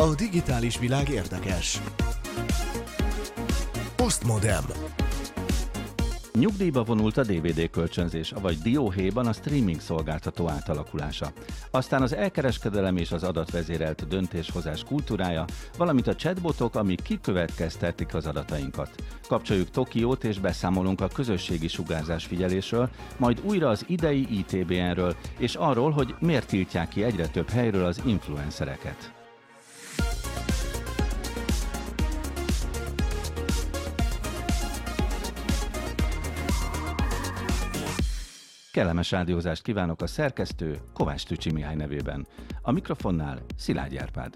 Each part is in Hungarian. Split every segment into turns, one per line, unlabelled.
A digitális világ érdekes. Postmodem.
Nyugdíjba vonult a DVD kölcsönzés, vagy dióhéjban a streaming szolgáltató átalakulása. Aztán az elkereskedelem és az adatvezérelt döntéshozás kultúrája, valamint a chatbotok, amik kikövetkeztetik az adatainkat. Kapcsoljuk Tokiót és beszámolunk a közösségi sugárzás figyelésről, majd újra az idei ITBN-ről, és arról, hogy miért tiltják ki egyre több helyről az influencereket. Kellemes rádiózást kívánok a szerkesztő Kovács Tücsi Mihály nevében. A mikrofonnál Szilágy Árpád.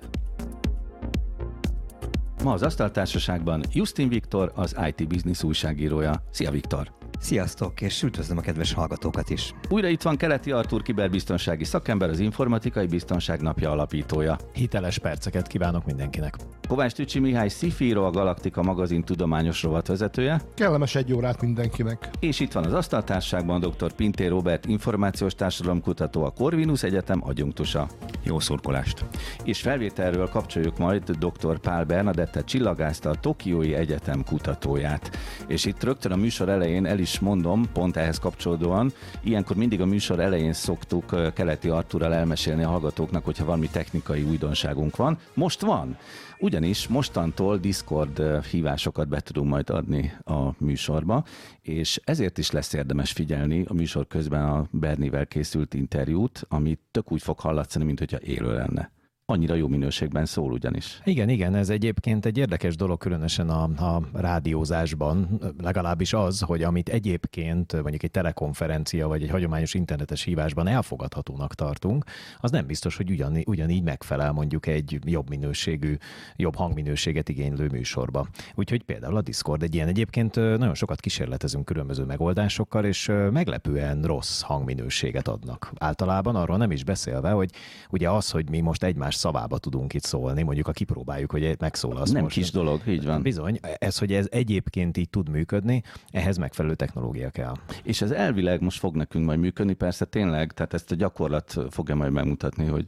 Ma az Asztaltársaságban Justin Viktor, az IT Business újságírója. Szia Viktor!
Sziasztok, és üdvözlöm a kedves hallgatókat is.
Újra itt van Keleti Artur kiberbiztonsági szakember, az Informatikai Biztonság Napja alapítója.
Hiteles perceket kívánok mindenkinek.
Kovács Tücsi Mihály Szifíró, a Galaktika magazin tudományos rovatvezetője.
Kellemes egy órát mindenkinek.
És itt van az asztaltárságban dr. Pintér Robert, információs társadalomkutató, a Corvinus Egyetem adjunktusa.
Jó szurkolást!
És felvételről kapcsoljuk majd dr. Pál Bernadette csillagászt, a Tokiói Egyetem kutatóját. És itt rögtön a műsor elején el is mondom, pont ehhez kapcsolódóan, ilyenkor mindig a műsor elején szoktuk Keleti Artúrral elmesélni a hallgatóknak, hogyha valami technikai újdonságunk van. Most van! Ugyanis mostantól Discord hívásokat be tudunk majd adni a műsorba, és ezért is lesz érdemes figyelni a műsor közben a Bernivel készült interjút, ami tök úgy fog hallatszani, mint hogyha élő lenne annyira jó minőségben szól ugyanis.
Igen, igen, ez egyébként egy érdekes dolog, különösen a, a rádiózásban, legalábbis az, hogy amit egyébként mondjuk egy telekonferencia vagy egy hagyományos internetes hívásban elfogadhatónak tartunk, az nem biztos, hogy ugyan, ugyanígy megfelel mondjuk egy jobb minőségű, jobb hangminőséget igénylő műsorba. Úgyhogy például a Discord egy ilyen egyébként nagyon sokat kísérletezünk különböző megoldásokkal, és meglepően rossz hangminőséget adnak. Általában arról nem is beszélve, hogy ugye az, hogy mi most egymás egymás szavába tudunk itt szólni, mondjuk a kipróbáljuk, hogy megszólalsz.
Nem
most.
kis dolog, így van.
Bizony, ez, hogy ez egyébként így tud működni, ehhez megfelelő technológia kell.
És ez elvileg most fog nekünk majd működni, persze tényleg, tehát ezt a gyakorlat fogja majd megmutatni, hogy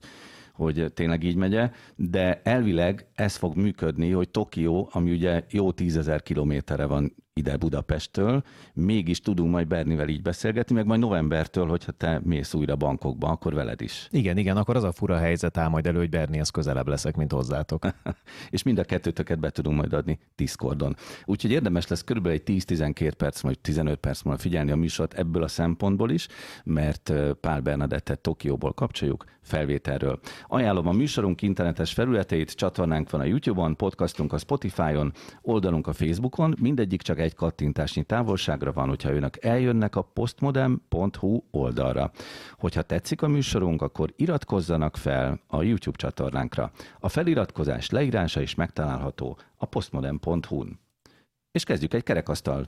hogy tényleg így megye, de elvileg ez fog működni, hogy Tokió, ami ugye jó tízezer kilométerre van ide Budapesttől, mégis tudunk majd Bernivel így beszélgetni, meg majd novembertől, hogyha te mész újra bankokba, akkor veled is.
Igen, igen, akkor az a fura helyzet áll majd elő, hogy Bernihez közelebb leszek, mint hozzátok.
és mind a kettőtöket be tudunk majd adni Discordon. Úgyhogy érdemes lesz körülbelül egy 10-12 perc, vagy 15 perc múlva figyelni a műsort ebből a szempontból is, mert Pál Bernadettet Tokióból kapcsoljuk felvételről. Ajánlom a műsorunk internetes felületeit, csatornánk van a YouTube-on, podcastunk a Spotify-on, oldalunk a Facebookon, mindegyik csak egy kattintásnyi távolságra van, hogyha önök eljönnek a postmodem.hu oldalra. Hogyha tetszik a műsorunk, akkor iratkozzanak fel a YouTube csatornánkra. A feliratkozás leírása is megtalálható a postmodem.hu-n. És kezdjük egy kerekasztal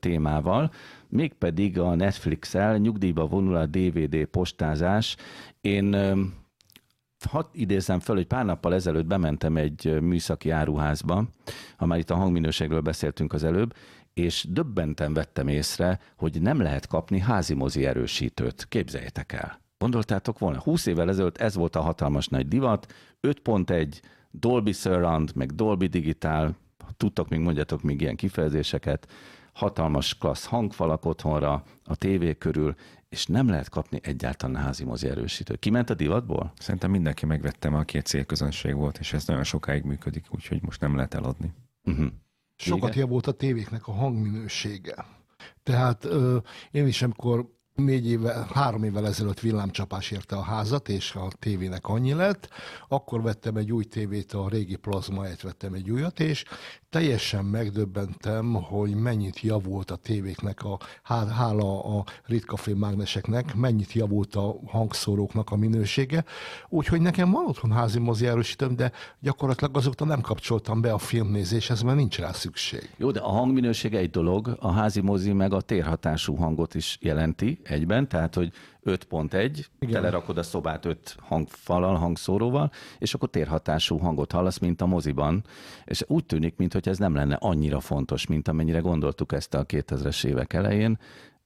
témával, mégpedig a Netflix-el nyugdíjba vonul a DVD postázás. Én hadd idézem föl, hogy pár nappal ezelőtt bementem egy műszaki áruházba, ha már itt a hangminőségről beszéltünk az előbb, és döbbenten vettem észre, hogy nem lehet kapni házi mozi erősítőt. Képzeljétek el. Gondoltátok volna, 20 évvel ezelőtt ez volt a hatalmas nagy divat, 5.1, Dolby Surround, meg Dolby Digital, tudtok még, mondjatok még ilyen kifejezéseket, hatalmas klassz hangfalak otthonra, a tévé körül, és nem lehet kapni egyáltalán házi mozi erősítőt. Kiment a divatból?
Szerintem mindenki megvettem, aki egy célközönség volt, és ez nagyon sokáig működik, úgyhogy most nem lehet eladni.
Uh-huh. Sokat javult a tévéknek a hangminősége. Tehát ö, én is, amikor négy éve, három évvel ezelőtt villámcsapás érte a házat, és a tévének annyi lett. Akkor vettem egy új tévét, a régi plazma vettem egy újat, és teljesen megdöbbentem, hogy mennyit javult a tévéknek, a, hála a ritka mágneseknek, mennyit javult a hangszóróknak a minősége. Úgyhogy nekem van otthon házi mozi de gyakorlatilag azóta nem kapcsoltam be a filmnézéshez, mert nincs rá szükség.
Jó, de a hangminőség egy dolog, a házi mozi meg a térhatású hangot is jelenti egyben, tehát hogy 5.1, telerakod a szobát 5 hangfalal, hangszóróval, és akkor térhatású hangot hallasz, mint a moziban, és úgy tűnik, mintha ez nem lenne annyira fontos, mint amennyire gondoltuk ezt a 2000-es évek elején,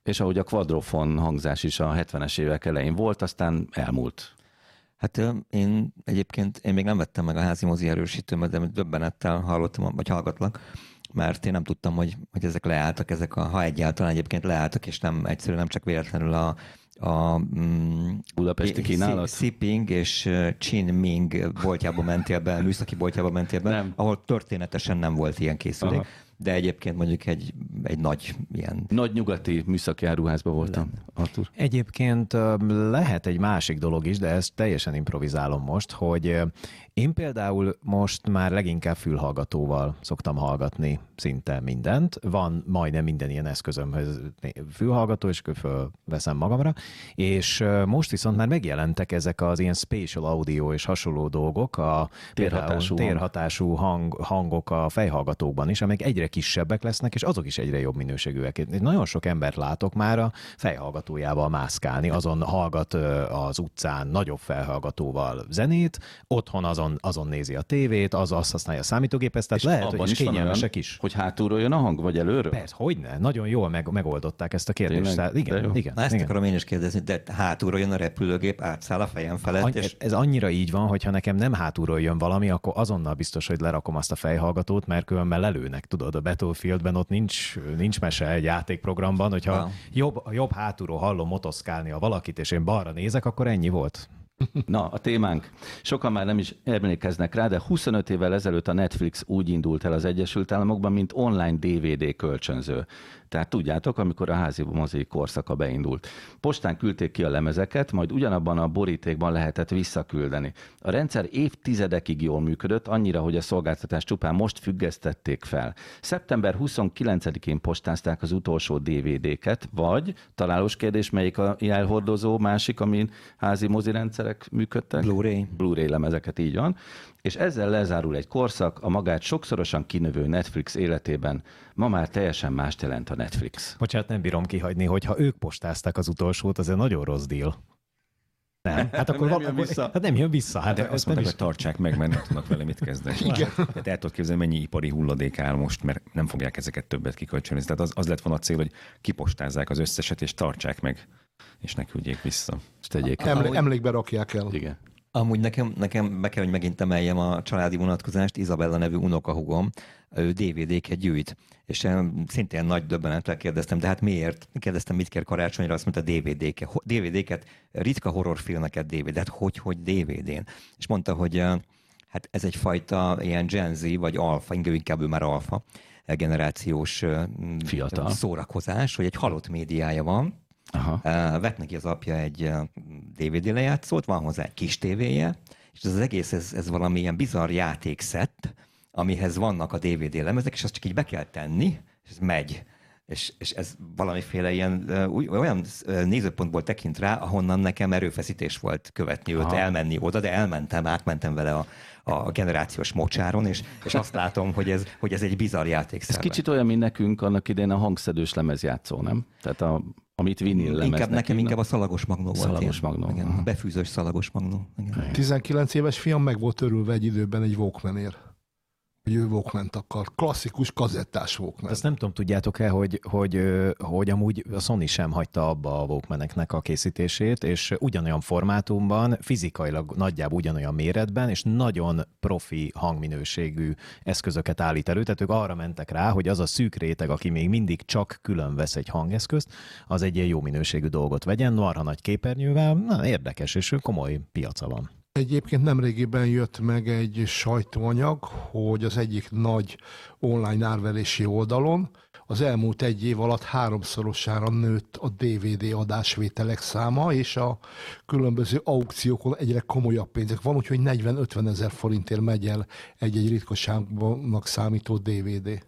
és ahogy a quadrofon hangzás is a 70-es évek elején volt, aztán elmúlt.
Hát én egyébként én még nem vettem meg a házi mozi erősítőmet, de döbbenettel hallottam, vagy hallgatlak, mert én nem tudtam, hogy, hogy ezek leálltak, ezek a, ha egyáltalán egyébként leálltak, és nem egyszerűen nem csak véletlenül a, a
mm, budapesti kínálat?
Siping és Chin Ming boltjába mentél be, műszaki boltjába mentél be, nem. ahol történetesen nem volt ilyen készülék. Aha de egyébként mondjuk egy, egy nagy ilyen...
Nagy nyugati műszaki áruházban voltam, Artur.
Egyébként lehet egy másik dolog is, de ezt teljesen improvizálom most, hogy én például most már leginkább fülhallgatóval szoktam hallgatni szinte mindent. Van majdnem minden ilyen eszközömhöz fülhallgató, és akkor veszem magamra. És most viszont már megjelentek ezek az ilyen spatial audio és hasonló dolgok, a
térhatású,
térhatású hang, hangok a fejhallgatókban is, amelyek egyre kisebbek lesznek, és azok is egyre jobb minőségűek. Én nagyon sok embert látok már a fejhallgatójával mászkálni, azon hallgat az utcán nagyobb fejhallgatóval zenét, otthon azon azon, azon nézi a tévét, az azt használja a számítógépet, tehát és lehet, hogy is kényelmesek is.
Hogy hátulról jön a hang, vagy előről?
Persze, hogy ne, nagyon jól meg, megoldották ezt a kérdést. Tehát, igen, igen,
Na ezt
igen.
akarom én is kérdezni, de hátulról jön a repülőgép, átszáll a fejem felett. Any-
és... Ez annyira így van, hogy ha nekem nem hátulról jön valami, akkor azonnal biztos, hogy lerakom azt a fejhallgatót, mert különben lelőnek, tudod, a Battlefieldben ott nincs, nincs mese egy játékprogramban, hogyha wow. jobb, jobb hátulról hallom motoszkálni a valakit, és én balra nézek, akkor ennyi volt.
Na, a témánk. Sokan már nem is emlékeznek rá, de 25 évvel ezelőtt a Netflix úgy indult el az Egyesült Államokban, mint online DVD kölcsönző. Tehát tudjátok, amikor a házi mozi korszaka beindult. Postán küldték ki a lemezeket, majd ugyanabban a borítékban lehetett visszaküldeni. A rendszer évtizedekig jól működött, annyira, hogy a szolgáltatást csupán most függesztették fel. Szeptember 29-én postázták az utolsó DVD-ket, vagy találós kérdés, melyik a jelhordozó másik, amin házi mozi rendszerek működtek?
Blu-ray.
Blu-ray lemezeket, így van és ezzel lezárul egy korszak a magát sokszorosan kinövő Netflix életében. Ma már teljesen mást jelent a Netflix.
Bocsánat, nem bírom kihagyni, hogy ha ők postázták az utolsót, az egy nagyon rossz deal. Nem, hát akkor
nem jön vissza.
Hát nem jön vissza. Hát,
hát azt mondták, hogy tartsák meg, mert nem tudnak vele mit kezdeni. Igen. Tehát el tudod képzelni, mennyi ipari hulladék áll most, mert nem fogják ezeket többet kikölcsönni. Tehát az, az lett volna a cél, hogy kipostázzák az összeset, és tartsák meg, és ne küldjék vissza. És
tegyék. Emlé- emlékbe rakják el.
Igen.
Amúgy nekem, nekem be kell, hogy megint emeljem a családi vonatkozást, Izabella nevű unokahugom, ő DVD-ket gyűjt. És szintén nagy döbbenettel kérdeztem, de hát miért? Kérdeztem, mit kér karácsonyra, azt mondta DVD-ket. DVD-ket, ritka horrorfilmeket DVD, hát hogy, hogy DVD-n? És mondta, hogy hát ez egyfajta ilyen Gen Z, vagy alfa, inkább ő már alfa, generációs
Fiatal.
szórakozás, hogy egy halott médiája van, Aha. Vett neki az apja egy DVD lejátszót, van hozzá egy kis tévéje, és ez az egész, ez, ez valami ilyen bizarr játékszett, amihez vannak a DVD lemezek, és azt csak így be kell tenni, és ez megy. És, és ez valamiféle ilyen olyan nézőpontból tekint rá, ahonnan nekem erőfeszítés volt követni őt, Aha. elmenni oda, de elmentem, átmentem vele a, a generációs mocsáron, és, és azt látom, hogy ez, hogy ez egy bizarr játék.
Ez kicsit olyan, mint nekünk annak idején a hangszedős lemezjátszó, nem? Tehát a amit vinil lemeznek.
Inkább nekem inkább a szalagos magnó volt.
Szalagos magnó.
Igen, a befűzős szalagos magnó. Igen.
19 éves fiam meg volt örülve egy időben egy Walkmanért hogy ő walkman akar. Klasszikus kazettás Walkman.
Azt nem tudom, tudjátok-e, hogy, hogy, hogy amúgy a Sony sem hagyta abba a walkman a készítését, és ugyanolyan formátumban, fizikailag nagyjából ugyanolyan méretben, és nagyon profi hangminőségű eszközöket állít elő. Tehát ők arra mentek rá, hogy az a szűk réteg, aki még mindig csak külön vesz egy hangeszközt, az egy ilyen jó minőségű dolgot vegyen, marha nagy képernyővel, na, érdekes, és komoly piaca van.
Egyébként nemrégiben jött meg egy sajtóanyag, hogy az egyik nagy online árverési oldalon az elmúlt egy év alatt háromszorosára nőtt a DVD adásvételek száma, és a különböző aukciókon egyre komolyabb pénzek van, úgyhogy 40-50 ezer forintért megy el egy-egy ritkaságnak számító DVD.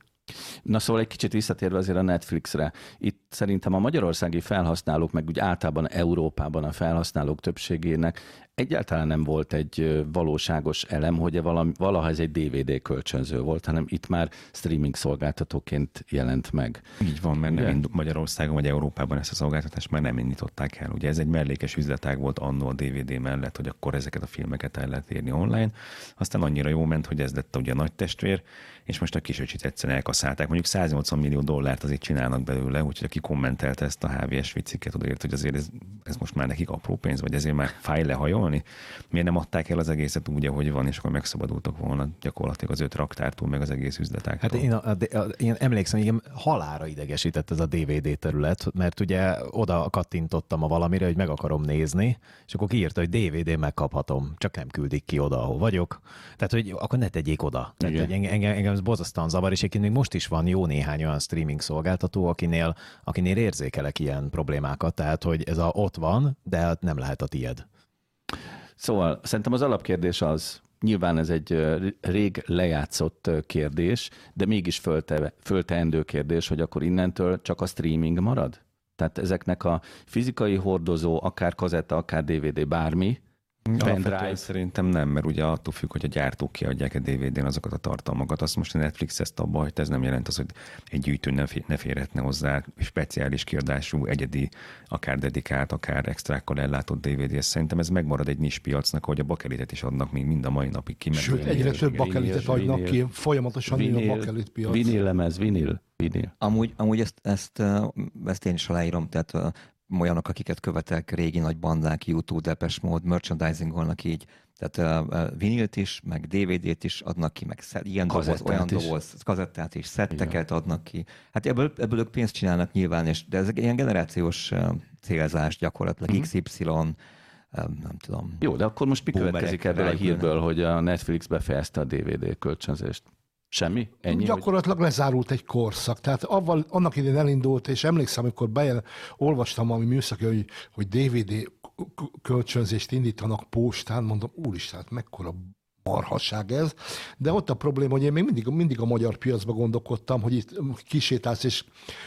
Na szóval egy kicsit visszatérve azért a Netflixre. Itt szerintem a magyarországi felhasználók, meg úgy általában Európában a felhasználók többségének egyáltalán nem volt egy valóságos elem, hogy valami, valaha ez egy DVD kölcsönző volt, hanem itt már streaming szolgáltatóként jelent meg.
Így van, mert nem Magyarországon vagy Európában ezt a szolgáltatást már nem indították el. Ugye ez egy mellékes üzletág volt annó a DVD mellett, hogy akkor ezeket a filmeket el lehet érni online. Aztán annyira jó ment, hogy ez lett ugye a nagy testvér, és most a kisöcsit egyszerűen elkaszálták. Mondjuk 180 millió dollárt azért csinálnak belőle, úgyhogy aki kommentelte ezt a HVS vicciket, odaért, hogy azért ez, ez most már nekik apró pénz, vagy ezért már fáj lehajolni? Miért nem adták el az egészet úgy, ahogy van, és akkor megszabadultak volna gyakorlatilag az öt raktártól, meg az egész üzletáktól?
Hát én, a, a, a, én emlékszem, hogy halára idegesített ez a DVD terület, mert ugye oda kattintottam a valamire, hogy meg akarom nézni, és akkor kiírta, hogy DVD megkaphatom, csak nem küldik ki oda, ahol vagyok. Tehát, hogy akkor ne tegyék oda. Tehát, hogy engem, engem ez bozasztóan zavar, és egyébként még most is van jó néhány olyan streaming szolgáltató, akinél, akinél érzékelek ilyen problémákat, tehát, hogy ez a ott van, de hát nem lehet a tied.
Szóval szerintem az alapkérdés az, nyilván ez egy rég lejátszott kérdés, de mégis fölte, fölteendő kérdés, hogy akkor innentől csak a streaming marad? Tehát ezeknek a fizikai hordozó, akár kazetta, akár DVD, bármi,
Pendrive szerintem nem, mert ugye attól függ, hogy a gyártók kiadják a DVD-n azokat a tartalmakat. Azt most a Netflix ezt abba hagyta, ez nem jelent az, hogy egy gyűjtő ne, ne férhetne hozzá speciális kiadású, egyedi, akár dedikált, akár extrákkal ellátott DVD. Ez szerintem ez megmarad egy nis piacnak, hogy a bakelitet is adnak még mind a mai napig ki.
Sőt, egyre több bakelitet adnak ki, folyamatosan vinil, a bakelit piac.
Vinil lemez, vinil. Vinil.
Amúgy, amúgy ezt, ezt, ezt én is aláírom, tehát olyanok, akiket követek, régi nagy bandák, YouTube, Depes Mode, merchandisingolnak így, tehát uh, vinilt is, meg DVD-t is adnak ki, meg ilyen doboz, olyan is. doboz, kazettát is, szetteket Igen. adnak ki. Hát ebből, ebből ők pénzt csinálnak nyilván, és, de ez egy ilyen generációs uh, célzás gyakorlatilag, mm-hmm. XY, um, nem tudom.
Jó, de akkor most mi következik ebből a hírből, hogy a Netflix befejezte a DVD kölcsönzést? Semmi? Ennyi?
Gyakorlatilag hogy... lezárult egy korszak. Tehát avval, annak idén elindult, és emlékszem, amikor bejel, olvastam ami műszaki, hogy, hogy DVD kölcsönzést indítanak postán, mondom, úristen, hát mekkora marhasság ez, de ott a probléma, hogy én még mindig, mindig a magyar piacba gondolkodtam, hogy itt kisétálsz, és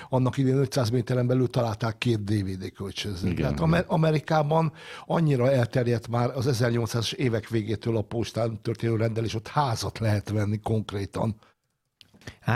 annak idén 500 méteren belül találták két DVD kölcsönzőt. Tehát Amer- Amerikában annyira elterjedt már az 1800-as évek végétől a postán történő rendelés, ott házat lehet venni konkrétan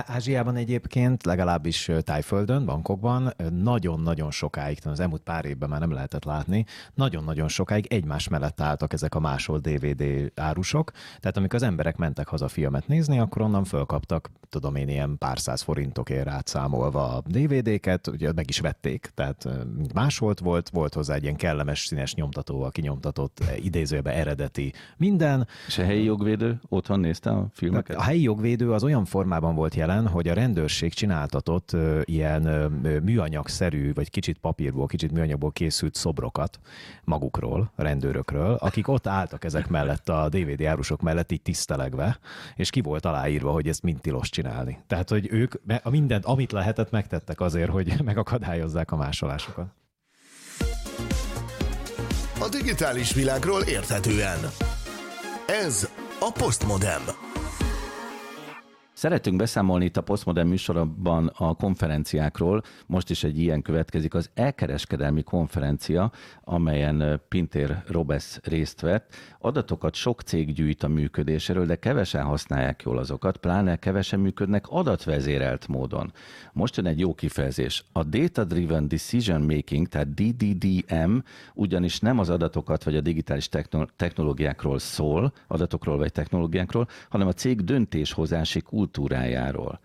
Ázsiában egyébként, legalábbis Tájföldön, Bankokban nagyon-nagyon sokáig, az elmúlt pár évben már nem lehetett látni, nagyon-nagyon sokáig egymás mellett álltak ezek a másolt DVD árusok, tehát amikor az emberek mentek haza filmet nézni, akkor onnan fölkaptak, tudom én, ilyen pár száz forintokért átszámolva a DVD-ket, ugye meg is vették, tehát másolt volt, volt hozzá egy ilyen kellemes színes nyomtatóval kinyomtatott, idézőbe eredeti minden.
És a helyi jogvédő otthon nézte a filmeket?
A helyi jogvédő az olyan formában volt jelen, hogy a rendőrség csináltatott ö, ilyen ö, műanyagszerű, vagy kicsit papírból, kicsit műanyagból készült szobrokat magukról, rendőrökről, akik ott álltak ezek mellett, a DVD árusok mellett így tisztelegve, és ki volt aláírva, hogy ezt mind tilos csinálni. Tehát, hogy ők a mindent, amit lehetett, megtettek azért, hogy megakadályozzák a másolásokat.
A digitális világról érthetően. Ez a Postmodem.
Szeretünk beszámolni itt a Postmodern műsorban a konferenciákról. Most is egy ilyen következik, az elkereskedelmi konferencia, amelyen Pintér Robesz részt vett. Adatokat sok cég gyűjt a működéséről, de kevesen használják jól azokat, pláne kevesen működnek adatvezérelt módon. Most jön egy jó kifejezés. A Data Driven Decision Making, tehát DDDM, ugyanis nem az adatokat vagy a digitális technológiákról szól, adatokról vagy technológiákról, hanem a cég döntéshozási kultúrájáról kultúrájáról.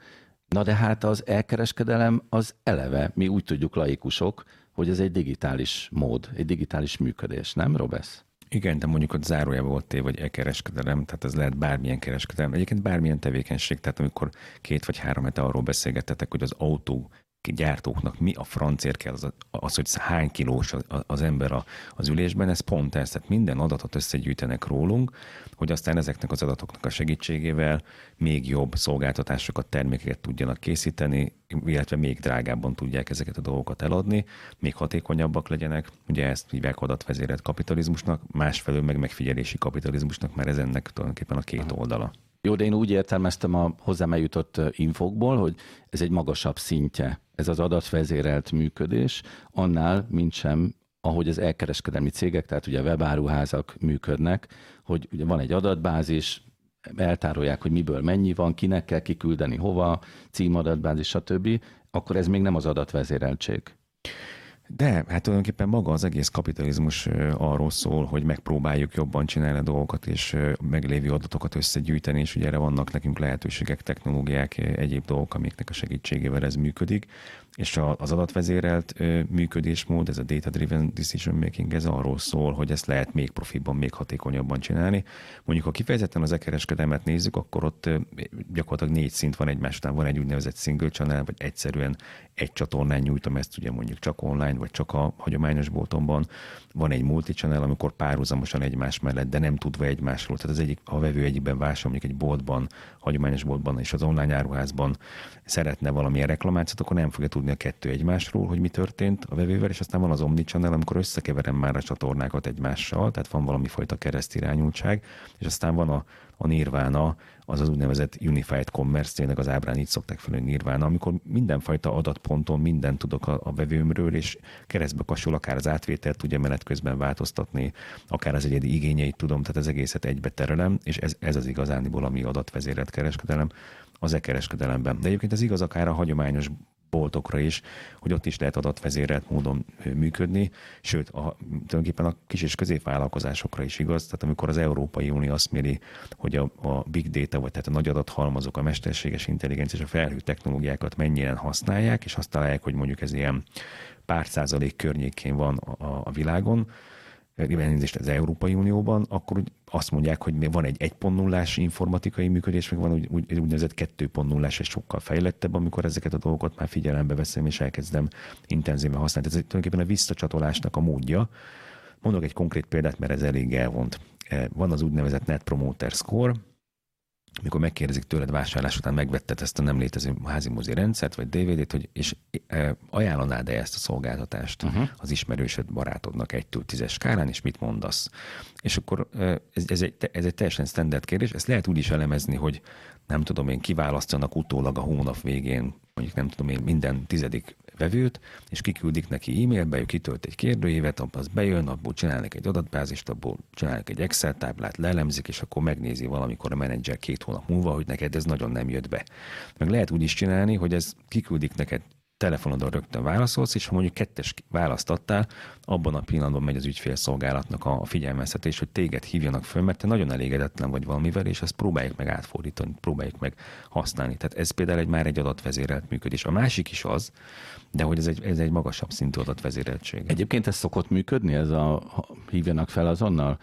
Na de hát az elkereskedelem az eleve, mi úgy tudjuk laikusok, hogy ez egy digitális mód, egy digitális működés, nem, Robesz?
Igen, de mondjuk ott zárójában volt tév, vagy e-kereskedelem, tehát ez lehet bármilyen kereskedelem. Egyébként bármilyen tevékenység, tehát amikor két vagy három hete arról beszélgettetek, hogy az autó gyártóknak mi a francér kell az, az hogy hány kilós az ember az ülésben, ez pont ez, tehát minden adatot összegyűjtenek rólunk, hogy aztán ezeknek az adatoknak a segítségével még jobb szolgáltatásokat, termékeket tudjanak készíteni, illetve még drágábban tudják ezeket a dolgokat eladni, még hatékonyabbak legyenek. Ugye ezt hívják adatvezérelt kapitalizmusnak, másfelől meg megfigyelési kapitalizmusnak, mert ez ennek tulajdonképpen a két oldala.
Jó, de én úgy értelmeztem a hozzám eljutott infokból, hogy ez egy magasabb szintje, ez az adatvezérelt működés, annál, mint sem ahogy az elkereskedelmi cégek, tehát ugye webáruházak működnek, hogy ugye van egy adatbázis, eltárolják, hogy miből mennyi van, kinek kell kiküldeni, hova, címadatbázis, stb., akkor ez még nem az adatvezéreltség.
De hát tulajdonképpen maga az egész kapitalizmus arról szól, hogy megpróbáljuk jobban csinálni a dolgokat, és meglévő adatokat összegyűjteni, és ugye erre vannak nekünk lehetőségek, technológiák, egyéb dolgok, amiknek a segítségével ez működik. És az adatvezérelt működésmód, ez a data-driven decision making, ez arról szól, hogy ezt lehet még profibban, még hatékonyabban csinálni. Mondjuk, ha kifejezetten az e-kereskedelmet nézzük, akkor ott gyakorlatilag négy szint van egymás után. Van egy úgynevezett single channel, vagy egyszerűen egy csatornán nyújtom ezt, ugye mondjuk csak online, vagy csak a hagyományos boltomban. Van egy multi-channel, amikor párhuzamosan egymás mellett, de nem tudva egymásról. Tehát az egyik, a vevő egyikben vásárol, mondjuk egy boltban, hagyományos boltban és az online áruházban szeretne valamilyen reklamációt, akkor nem fogja tudni a kettő egymásról, hogy mi történt a vevővel, és aztán van az Omnichannel, amikor összekeverem már a csatornákat egymással, tehát van valami fajta keresztirányultság, és aztán van a, a Nirvana, az az úgynevezett Unified Commerce, tényleg az ábrán így szokták fel, hogy Nirvana, amikor mindenfajta adatponton mindent tudok a, a vevőmről, és keresztbe kasul akár az átvételt tudja menet közben változtatni, akár az egyedi igényeit tudom, tehát az egészet egybe terelem, és ez, ez az igazániból, ami adatvezérelt kereskedelem az e-kereskedelemben. De egyébként ez igaz akár a hagyományos boltokra is, hogy ott is lehet adatvezérelt módon működni, sőt, a, tulajdonképpen a kis és középvállalkozásokra is igaz, tehát amikor az Európai Unió azt méri, hogy a, a big data, vagy tehát a nagy adathalmazok, a mesterséges intelligencia és a felhő technológiákat mennyien használják, és azt találják, hogy mondjuk ez ilyen pár százalék környékén van a, a, a világon, az Európai Unióban, akkor azt mondják, hogy van egy 1.0-ás informatikai működés, meg van úgy, úgy, úgynevezett 2.0-ás, és sokkal fejlettebb, amikor ezeket a dolgokat már figyelembe veszem, és elkezdem intenzíven használni. Ez tulajdonképpen a visszacsatolásnak a módja. Mondok egy konkrét példát, mert ez elég elvont. Eh, van az úgynevezett Net Promoter Score, mikor megkérdezik tőled vásárlás után megvetted ezt a nem létező házi mozi rendszert, vagy DVD-t, hogy, és e, ajánlanád-e ezt a szolgáltatást uh-huh. az ismerősöd barátodnak egytől tízes skálán, és mit mondasz? És akkor e, ez, ez, egy, ez egy teljesen standard kérdés, ezt lehet úgy is elemezni, hogy nem tudom én, kiválasztanak utólag a hónap végén, mondjuk nem tudom én, minden tizedik vevőt, és kiküldik neki e-mailbe, ő kitölt egy kérdőívet, az bejön, abból csinálnak egy adatbázist, abból csinálnak egy Excel táblát, lelemzik, és akkor megnézi valamikor a menedzser két hónap múlva, hogy neked ez nagyon nem jött be. Meg lehet úgy is csinálni, hogy ez kiküldik neked telefonodon rögtön válaszolsz, és ha mondjuk kettes választ adtál, abban a pillanatban megy az ügyfélszolgálatnak a figyelmeztetés, hogy téged hívjanak föl, mert te nagyon elégedetlen vagy valamivel, és ezt próbáljuk meg átfordítani, próbáljuk meg használni. Tehát ez például egy, már egy adatvezérelt működés. A másik is az, de hogy ez egy, ez egy magasabb szintű adatvezéreltség.
Egyébként ez szokott működni, ez a hívjanak fel azonnal?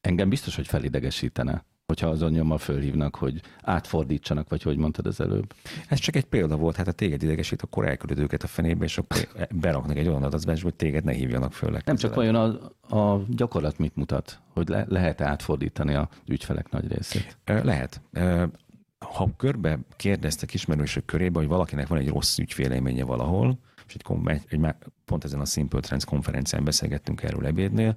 Engem biztos, hogy felidegesítene hogyha azon nyommal fölhívnak, hogy átfordítsanak, vagy hogy mondtad az előbb.
Ez csak egy példa volt, hát a téged idegesít, akkor elküldöd őket a fenébe, és akkor beraknak egy olyan adatbázisba, hogy téged ne hívjanak föl.
Nem csak olyan a, a gyakorlat mit mutat, hogy le, lehet átfordítani a ügyfelek nagy részét.
Lehet. Ha körbe kérdeztek ismerősök körébe, hogy valakinek van egy rossz ügyfélélménye valahol, és egy, egy, pont ezen a Simple Trends konferencián beszélgettünk erről ebédnél,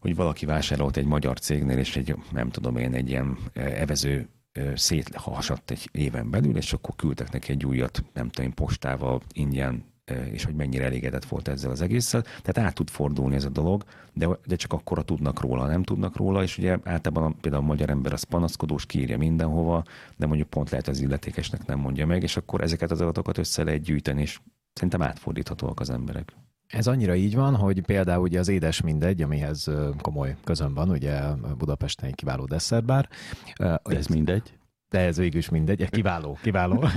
hogy valaki vásárolt egy magyar cégnél, és egy, nem tudom én, egy ilyen evező széthasadt egy éven belül, és akkor küldtek neki egy újat, nem tudom, postával, ingyen, és hogy mennyire elégedett volt ezzel az egésszel. Tehát át tud fordulni ez a dolog, de, de csak akkor tudnak róla, nem tudnak róla, és ugye általában a, például a magyar ember az panaszkodós, kírja mindenhova, de mondjuk pont lehet az illetékesnek nem mondja meg, és akkor ezeket az adatokat össze lehet gyűjteni, és szerintem átfordíthatóak az emberek.
Ez annyira így van, hogy például ugye az édes mindegy, amihez komoly közön van, ugye Budapesten egy kiváló desszertbár.
Ez mindegy?
De ez végül is mindegy, kiváló, kiváló.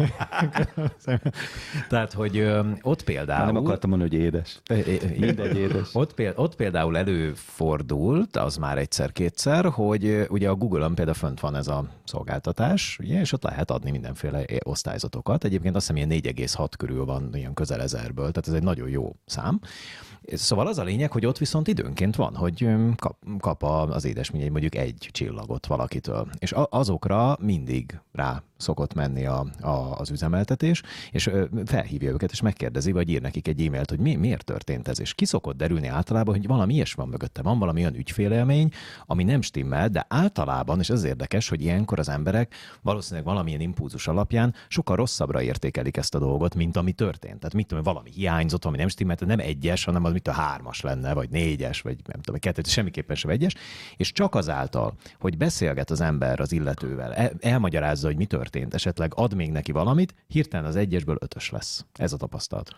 Tehát, hogy ott például...
Nem akartam mondani, hogy édes.
Mindegy édes. Ott, például, ott például előfordult, az már egyszer-kétszer, hogy ugye a Google-on például fönt van ez a szolgáltatás, ugye, és ott lehet adni mindenféle osztályzatokat. Egyébként azt hiszem ilyen 4,6 körül van, ilyen közel ezerből, tehát ez egy nagyon jó szám. Szóval az a lényeg, hogy ott viszont időnként van, hogy kap, kap az édesmény mondjuk egy csillagot valakitől, és azokra mindig rá szokott menni a, a, az üzemeltetés, és felhívja őket, és megkérdezi, vagy ír nekik egy e-mailt, hogy mi, miért történt ez, és ki szokott derülni általában, hogy valami ilyes van mögötte, van valami olyan ügyfélélmény, ami nem stimmel, de általában, és ez érdekes, hogy ilyenkor az emberek valószínűleg valamilyen impulzus alapján sokkal rosszabbra értékelik ezt a dolgot, mint ami történt. Tehát mit tudom, valami hiányzott, ami nem stimmelt, nem egyes, hanem az mit a hármas lenne, vagy négyes, vagy nem tudom, kettő, semmiképpen sem egyes, és csak azáltal, hogy beszélget az ember az illetővel, el, elmagyarázza, hogy mi történt, esetleg ad még neki valamit, hirtelen az egyesből ötös lesz. Ez a tapasztalat.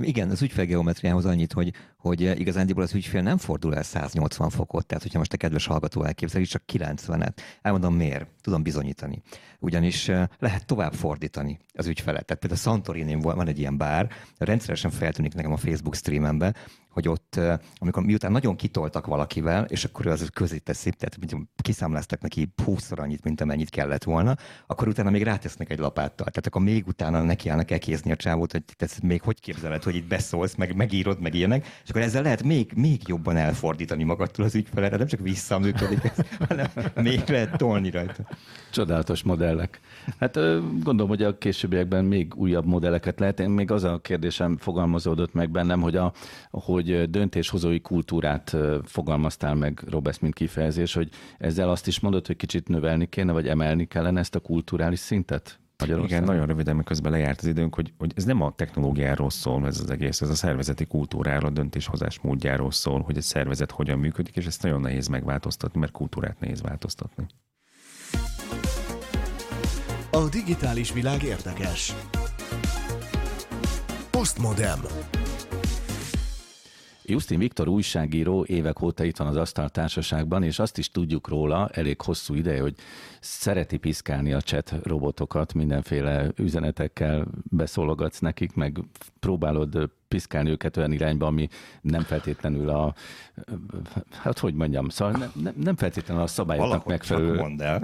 Igen, az ügyfélgeometriához annyit, hogy, hogy igazándiból az ügyfél nem fordul el 180 fokot, tehát hogyha most a kedves hallgató elképzeli, csak 90-et. Elmondom miért, tudom bizonyítani. Ugyanis lehet tovább fordítani az ügyfelet. Tehát például Santorini van egy ilyen bár, rendszeresen feltűnik nekem a Facebook streamembe, hogy ott, amikor miután nagyon kitoltak valakivel, és akkor ő az közé teszi, tehát kiszámláztak neki 20 annyit, mint amennyit kellett volna, akkor utána még rátesznek egy lapáttal. Tehát akkor még utána nekiállnak elkézni a csávót, hogy te még hogy képzeled, hogy itt beszólsz, meg megírod, meg ilyenek, és akkor ezzel lehet még, még jobban elfordítani magadtól az ügyfelet, nem csak visszaműködik ez, hanem még lehet tolni rajta.
Csodálatos modellek. Hát gondolom, hogy a későbbiekben még újabb modelleket lehet. Én még az a kérdésem fogalmazódott meg bennem, hogy, a, hogy döntéshozói kultúrát fogalmaztál meg, Robesz, mint kifejezés, hogy ezzel azt is mondod, hogy kicsit növelni kéne, vagy emelni kellene ezt a kulturális szintet?
Igen, nagyon röviden, mert közben lejárt az időnk, hogy, hogy ez nem a technológiáról szól ez az egész, ez a szervezeti kultúráról, a döntéshozás módjáról szól, hogy egy szervezet hogyan működik, és ezt nagyon nehéz megváltoztatni, mert kultúrát nehéz változtatni.
A digitális világ érdekes. Postmodem.
Justin Viktor újságíró évek óta itt van az Asztal Társaságban, és azt is tudjuk róla elég hosszú ideje, hogy szereti piszkálni a chat robotokat, mindenféle üzenetekkel beszólogatsz nekik, meg próbálod piszkálni őket olyan irányba, ami nem feltétlenül a, hát hogy mondjam, szóval nem, nem feltétlenül a szabályoknak Valahogy megfelelő.
Mondd el.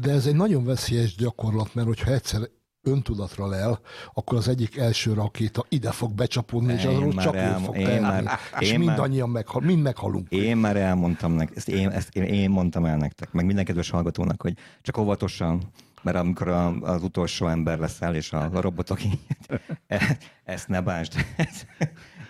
De ez egy nagyon veszélyes gyakorlat, mert hogyha egyszer öntudatra lel, akkor az egyik első rakéta ide fog becsapódni, és arról csak el, ő fog én már, és én mindannyian már, meghal, mind meghalunk.
Én már elmondtam nektek, ezt én, ezt én, én mondtam el nektek, meg minden kedves hallgatónak, hogy csak óvatosan, mert amikor a, az utolsó ember leszel, és a, a robotok e, ezt ne bánsd, ez,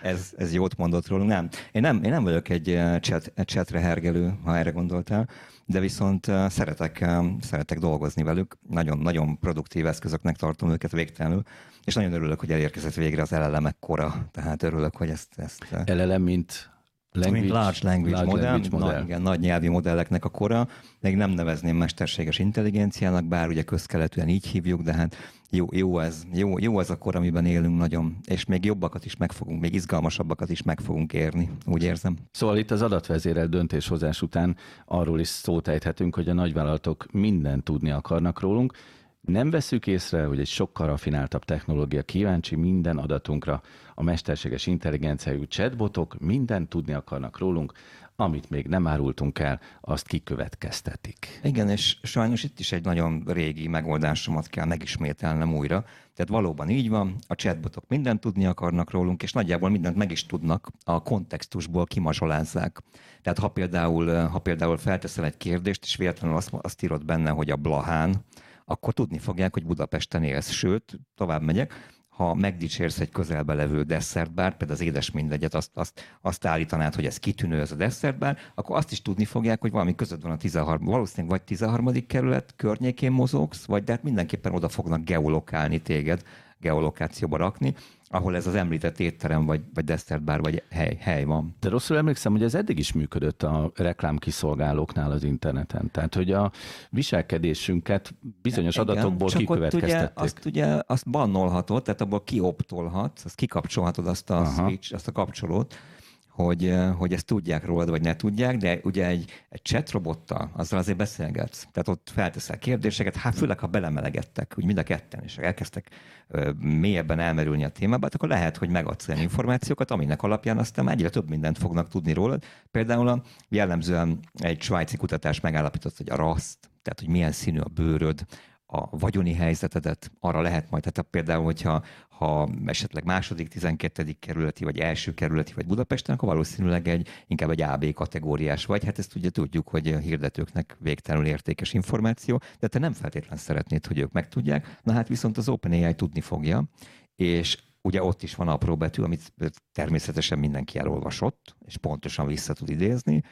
ez, ez jót mondott rólunk. Nem, én nem, én nem vagyok egy eh, chatre hergelő, ha erre gondoltál de viszont szeretek, szeretek dolgozni velük. Nagyon, nagyon produktív eszközöknek tartom őket végtelenül, és nagyon örülök, hogy elérkezett végre az LLM kora, tehát örülök, hogy ezt... ezt
LLM, mint
Language, large language large model, language model. Nagy, igen, nagy nyelvi modelleknek a kora, még nem nevezném mesterséges intelligenciának, bár ugye közkeletűen így hívjuk, de hát jó, jó ez, jó, jó ez a kor, amiben élünk nagyon, és még jobbakat is megfogunk, még izgalmasabbakat is meg fogunk érni, úgy érzem.
Szóval itt az adatvezérelt döntéshozás után arról is szót ejthetünk, hogy a nagyvállalatok mindent tudni akarnak rólunk, nem veszük észre, hogy egy sokkal rafináltabb technológia kíváncsi minden adatunkra. A mesterséges intelligenciájú chatbotok mindent tudni akarnak rólunk, amit még nem árultunk el, azt kikövetkeztetik.
Igen, és sajnos itt is egy nagyon régi megoldásomat kell megismételnem újra. Tehát valóban így van, a chatbotok mindent tudni akarnak rólunk, és nagyjából mindent meg is tudnak, a kontextusból kimazsolázzák. Tehát ha például, ha például felteszel egy kérdést, és véletlenül azt, azt írod benne, hogy a Blahán, akkor tudni fogják, hogy Budapesten élsz. Sőt, tovább megyek, ha megdicsérsz egy közelbe levő desszertbár, például az édes mindegyet, azt, azt, azt állítanád, hogy ez kitűnő ez a desszertbár, akkor azt is tudni fogják, hogy valami között van a 13. Valószínűleg vagy 13. kerület környékén mozogsz, vagy de hát mindenképpen oda fognak geolokálni téged, geolokációba rakni, ahol ez az említett étterem, vagy, vagy desszertbár, vagy hely, hely van.
De rosszul emlékszem, hogy ez eddig is működött a reklámkiszolgálóknál az interneten. Tehát, hogy a viselkedésünket bizonyos Igen, adatokból csak kikövetkeztették.
Ott ugye, azt ugye azt bannolhatod, tehát abból kioptolhatsz, azt kikapcsolhatod azt a Aha. switch, azt a kapcsolót, hogy, hogy ezt tudják rólad, vagy ne tudják, de ugye egy, egy chat robottal, azzal azért beszélgetsz. Tehát ott felteszel kérdéseket, hát főleg, ha belemelegettek, úgy mind a ketten, és elkezdtek ö, mélyebben elmerülni a témába, hát akkor lehet, hogy megadsz olyan információkat, aminek alapján aztán egyre több mindent fognak tudni rólad. Például a jellemzően egy svájci kutatás megállapított, hogy a raszt, tehát hogy milyen színű a bőröd, a vagyoni helyzetedet, arra lehet majd, tehát például, hogyha ha esetleg második, tizenkettedik kerületi, vagy első kerületi, vagy Budapesten, akkor valószínűleg egy, inkább egy AB kategóriás vagy. Hát ezt ugye tudjuk, hogy a hirdetőknek végtelenül értékes információ, de te nem feltétlen szeretnéd, hogy ők megtudják. Na hát viszont az OpenAI tudni fogja, és ugye ott is van apró betű, amit természetesen mindenki elolvasott, és pontosan vissza tud idézni,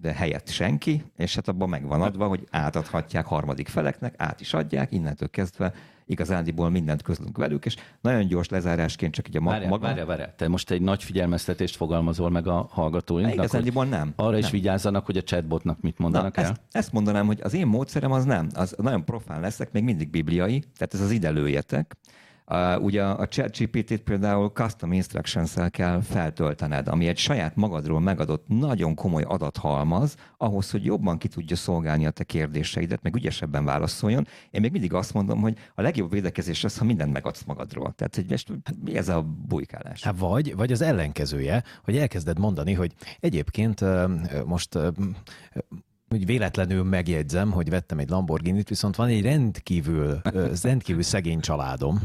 de helyett senki, és hát abban megvan adva, hogy átadhatják harmadik feleknek, át is adják, innentől kezdve igazándiból mindent közlünk velük, és nagyon gyors lezárásként csak így a
várjál,
maga...
Várjál, várjál, te most egy nagy figyelmeztetést fogalmazol meg a hallgatóinknak,
igazándiból nem.
Arra
nem.
is vigyázzanak, hogy a chatbotnak mit mondanak
Na,
el?
Ezt, ezt mondanám, hogy az én módszerem az nem, az nagyon profán leszek, még mindig bibliai, tehát ez az ide lőjetek, Uh, ugye a ChatGPT-t például custom instructions-el kell feltöltened, ami egy saját magadról megadott nagyon komoly adathalmaz, ahhoz, hogy jobban ki tudja szolgálni a te kérdéseidet, meg ügyesebben válaszoljon. Én még mindig azt mondom, hogy a legjobb védekezés az, ha mindent megadsz magadról. Tehát, hogy most, mi ez a bujkálás?
Hát vagy, vagy az ellenkezője, hogy elkezded mondani, hogy egyébként most úgy véletlenül megjegyzem, hogy vettem egy Lamborghini-t, viszont van egy rendkívül, rendkívül szegény családom.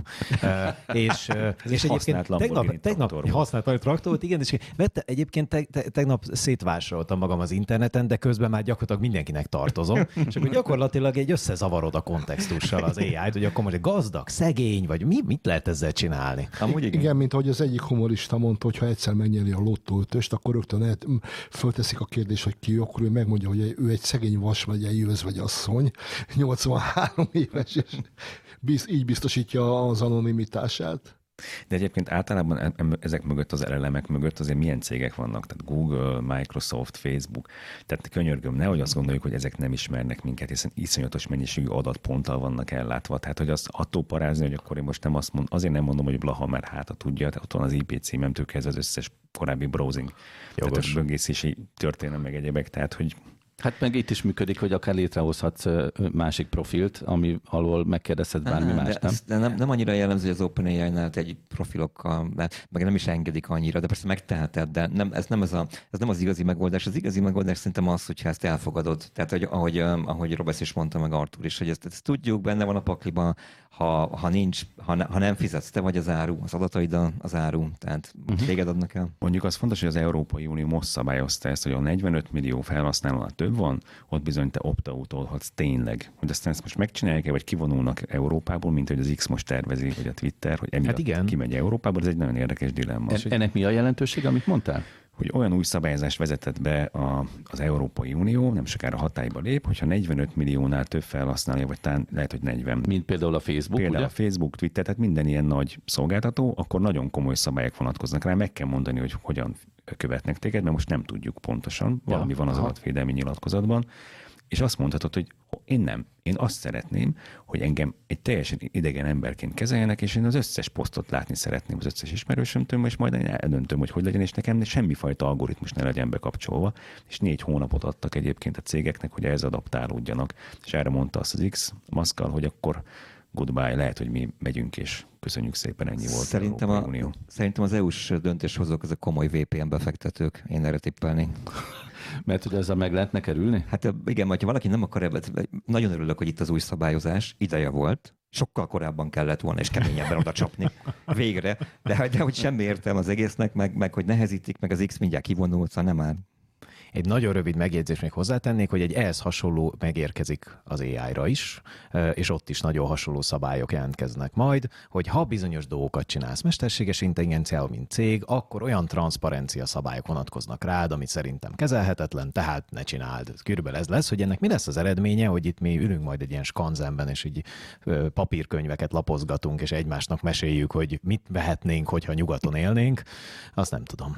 és, és egyébként tegnap, tegnap használt a traktort, igen, és vette, egyébként te, te, tegnap szétvásároltam magam az interneten, de közben már gyakorlatilag mindenkinek tartozom, és akkor gyakorlatilag egy összezavarod a kontextussal az AI-t, hogy akkor most gazdag, szegény, vagy mi, mit lehet ezzel csinálni?
Amúgy igen. igen, mint ahogy az egyik humorista mondta, hogy ha egyszer megnyeri a lottóötöst, akkor rögtön fölteszik a kérdést, hogy ki, akkor ő megmondja, hogy ő egy szegény vas vagy egy őz vagy asszony, 83 éves, és biz, így biztosítja az anonimitását.
De egyébként általában ezek mögött, az elemek mögött azért milyen cégek vannak? Tehát Google, Microsoft, Facebook. Tehát könyörgöm, nehogy azt gondoljuk, hogy ezek nem ismernek minket, hiszen iszonyatos mennyiségű adatponttal vannak ellátva. Tehát, hogy azt attól parázni, hogy akkor én most nem azt mondom, azért nem mondom, hogy Blaha, mert hát a tudja, tehát ott van az IP címemtől kezdve az összes korábbi browsing. Jogos. Tehát a böngészési történet meg egyebek, tehát hogy
Hát meg itt is működik, hogy akár létrehozhatsz másik profilt, ami alól megkérdezhet bármi Aha, más,
de nem? De nem, nem annyira jellemző, hogy az OpenAI-nál egy profilokkal, meg nem is engedik annyira, de persze megteheted, de nem, ez, nem ez, a, ez nem az igazi megoldás. Az igazi megoldás szerintem az, hogyha ezt elfogadod. Tehát, hogy, ahogy, ahogy Robesz is mondta, meg Artur is, hogy ezt, ezt tudjuk, benne van a pakliban, ha, ha nincs, ha, ne, ha nem fizetsz, te vagy az áru, az adataid az áru, tehát uh-huh. téged adnak el.
Mondjuk az fontos, hogy az Európai Unió most szabályozta ezt, hogy a 45 millió felhasználónál több van, ott bizony te opt tényleg. Hogy aztán ezt most megcsinálják-e, vagy kivonulnak Európából, mint hogy az X most tervezi, vagy a Twitter, hogy emiatt hát igen. kimegy Európából, ez egy nagyon érdekes dilemma. En,
ennek mi a jelentőség, amit mondtál?
Hogy olyan új szabályozást vezetett be a, az Európai Unió, nem sokára hatályba lép, hogyha 45 milliónál több felhasználja, vagy talán lehet, hogy 40.
Mint például a Facebook,
Például
ugye?
a Facebook, Twitter, tehát minden ilyen nagy szolgáltató, akkor nagyon komoly szabályok vonatkoznak rá, meg kell mondani, hogy hogyan követnek téged, mert most nem tudjuk pontosan, valami ja, van az adatvédelmi nyilatkozatban, és azt mondhatod, hogy én nem. Én azt szeretném, hogy engem egy teljesen idegen emberként kezeljenek, és én az összes posztot látni szeretném az összes ismerősömtől, és majd én eldöntöm, hogy hogy legyen, és nekem semmifajta algoritmus ne legyen bekapcsolva. És négy hónapot adtak egyébként a cégeknek, hogy ez adaptálódjanak. És erre mondta azt az X Maszkal, hogy akkor goodbye, lehet, hogy mi megyünk, és köszönjük szépen, ennyi volt.
Szerintem, a, Unió. szerintem az EU-s döntéshozók, ezek komoly VPN befektetők, én erre tippelni.
Mert hogy ezzel meg lehetne kerülni?
Hát igen, ha valaki nem akar ebben, nagyon örülök, hogy itt az új szabályozás, ideje volt, sokkal korábban kellett volna, és keményebben oda csapni végre, de, de hogy semmi értelme az egésznek, meg, meg hogy nehezítik, meg az X mindjárt kivonul, szóval nem áll.
Egy nagyon rövid megjegyzést még hozzátennék, hogy egy ehhez hasonló megérkezik az AI-ra is, és ott is nagyon hasonló szabályok jelentkeznek majd, hogy ha bizonyos dolgokat csinálsz mesterséges intelligenciával, mint cég, akkor olyan transzparencia szabályok vonatkoznak rád, amit szerintem kezelhetetlen, tehát ne csináld. Körülbelül ez lesz, hogy ennek mi lesz az eredménye, hogy itt mi ülünk majd egy ilyen skanzenben, és így papírkönyveket lapozgatunk, és egymásnak meséljük, hogy mit vehetnénk, hogyha nyugaton élnénk, azt nem tudom.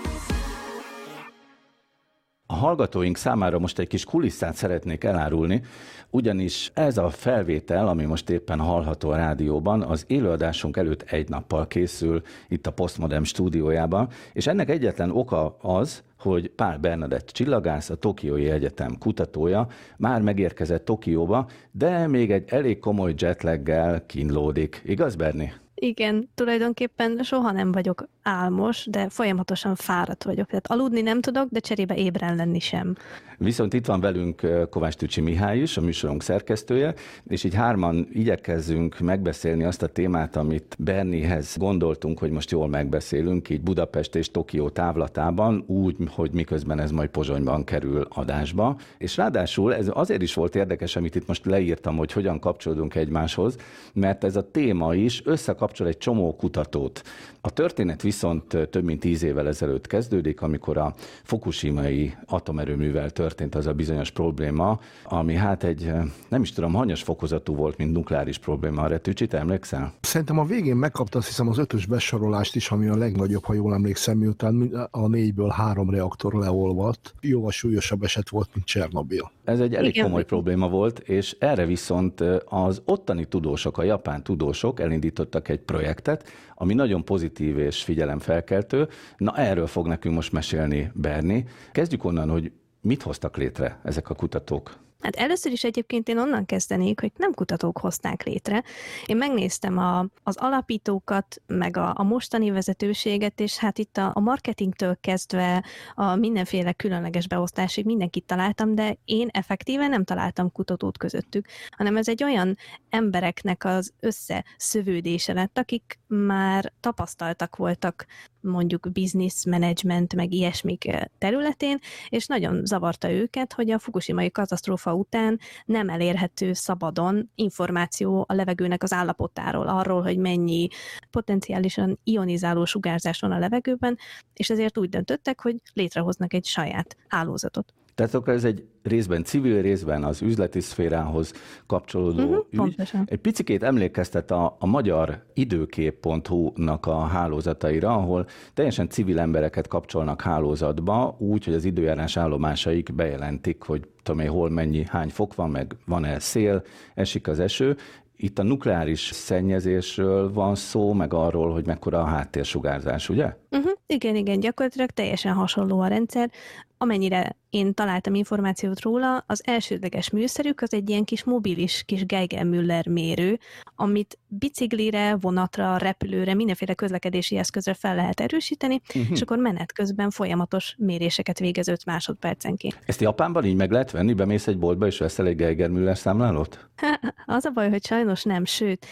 A hallgatóink számára most egy kis kulisszát szeretnék elárulni, ugyanis ez a felvétel, ami most éppen hallható a rádióban, az élőadásunk előtt egy nappal készül itt a Postmodem stúdiójában, és ennek egyetlen oka az, hogy Pál Bernadett csillagász, a Tokiói Egyetem kutatója már megérkezett Tokióba, de még egy elég komoly jetlaggel kínlódik. Igaz, Berni?
Igen, tulajdonképpen soha nem vagyok álmos, de folyamatosan fáradt vagyok. Tehát aludni nem tudok, de cserébe ébren lenni sem.
Viszont itt van velünk Kovács Tücsi Mihály is, a műsorunk szerkesztője, és így hárman igyekezzünk megbeszélni azt a témát, amit Bernihez gondoltunk, hogy most jól megbeszélünk, így Budapest és Tokió távlatában, úgy, hogy miközben ez majd Pozsonyban kerül adásba. És ráadásul ez azért is volt érdekes, amit itt most leírtam, hogy hogyan kapcsolódunk egymáshoz, mert ez a téma is összekapcsolódik kapcsol egy csomó kutatót. A történet viszont több mint tíz évvel ezelőtt kezdődik, amikor a Fukushima-i atomerőművel történt az a bizonyos probléma, ami hát egy nem is tudom, hanyas fokozatú volt, mint nukleáris probléma. Arra Tücsit emlékszel?
Szerintem a végén megkapta azt hiszem az ötös besorolást is, ami a legnagyobb, ha jól emlékszem, miután a négyből három reaktor leolvadt. Jóval súlyosabb eset volt, mint Csernobil.
Ez egy elég Igen. komoly probléma volt, és erre viszont az ottani tudósok, a japán tudósok elindítottak egy projektet, ami nagyon pozitív és figyelemfelkeltő. Na erről fog nekünk most mesélni Berni. Kezdjük onnan, hogy mit hoztak létre ezek a kutatók?
Hát először is egyébként én onnan kezdenék, hogy nem kutatók hozták létre. Én megnéztem a, az alapítókat, meg a, a mostani vezetőséget, és hát itt a, a marketingtől kezdve a mindenféle különleges beosztásig mindenkit találtam, de én effektíven nem találtam kutatót közöttük, hanem ez egy olyan embereknek az összeszövődése lett, akik már tapasztaltak voltak mondjuk business management, meg ilyesmik eh, területén, és nagyon zavarta őket, hogy a Fukushima-i katasztrófa után nem elérhető szabadon információ a levegőnek az állapotáról, arról, hogy mennyi potenciálisan ionizáló sugárzás van a levegőben, és ezért úgy döntöttek, hogy létrehoznak egy saját hálózatot.
Tehát akkor ez egy részben civil, részben az üzleti szférához kapcsolódó uh-huh, ügy. Pontosan. Egy picikét emlékeztet a, a magyar időkép.hu-nak a hálózataira, ahol teljesen civil embereket kapcsolnak hálózatba, úgy, hogy az időjárás állomásaik bejelentik, hogy tudom én, hol mennyi, hány fok van, meg van-e szél, esik az eső, itt a nukleáris szennyezésről van szó, meg arról, hogy mekkora a háttérsugárzás, ugye?
Uh-huh. Igen, igen, gyakorlatilag teljesen hasonló a rendszer. Amennyire én találtam információt róla, az elsődleges műszerük az egy ilyen kis mobilis kis Geiger-Müller mérő, amit biciklire, vonatra, repülőre, mindenféle közlekedési eszközre fel lehet erősíteni, uh-huh. és akkor menet közben folyamatos méréseket végez 5 másodpercenként.
Ezt Japánban így meg lehet venni? Bemész egy boltba és veszel egy Geiger-Müller számlálót?
Az a baj, hogy sajnos nem, sőt,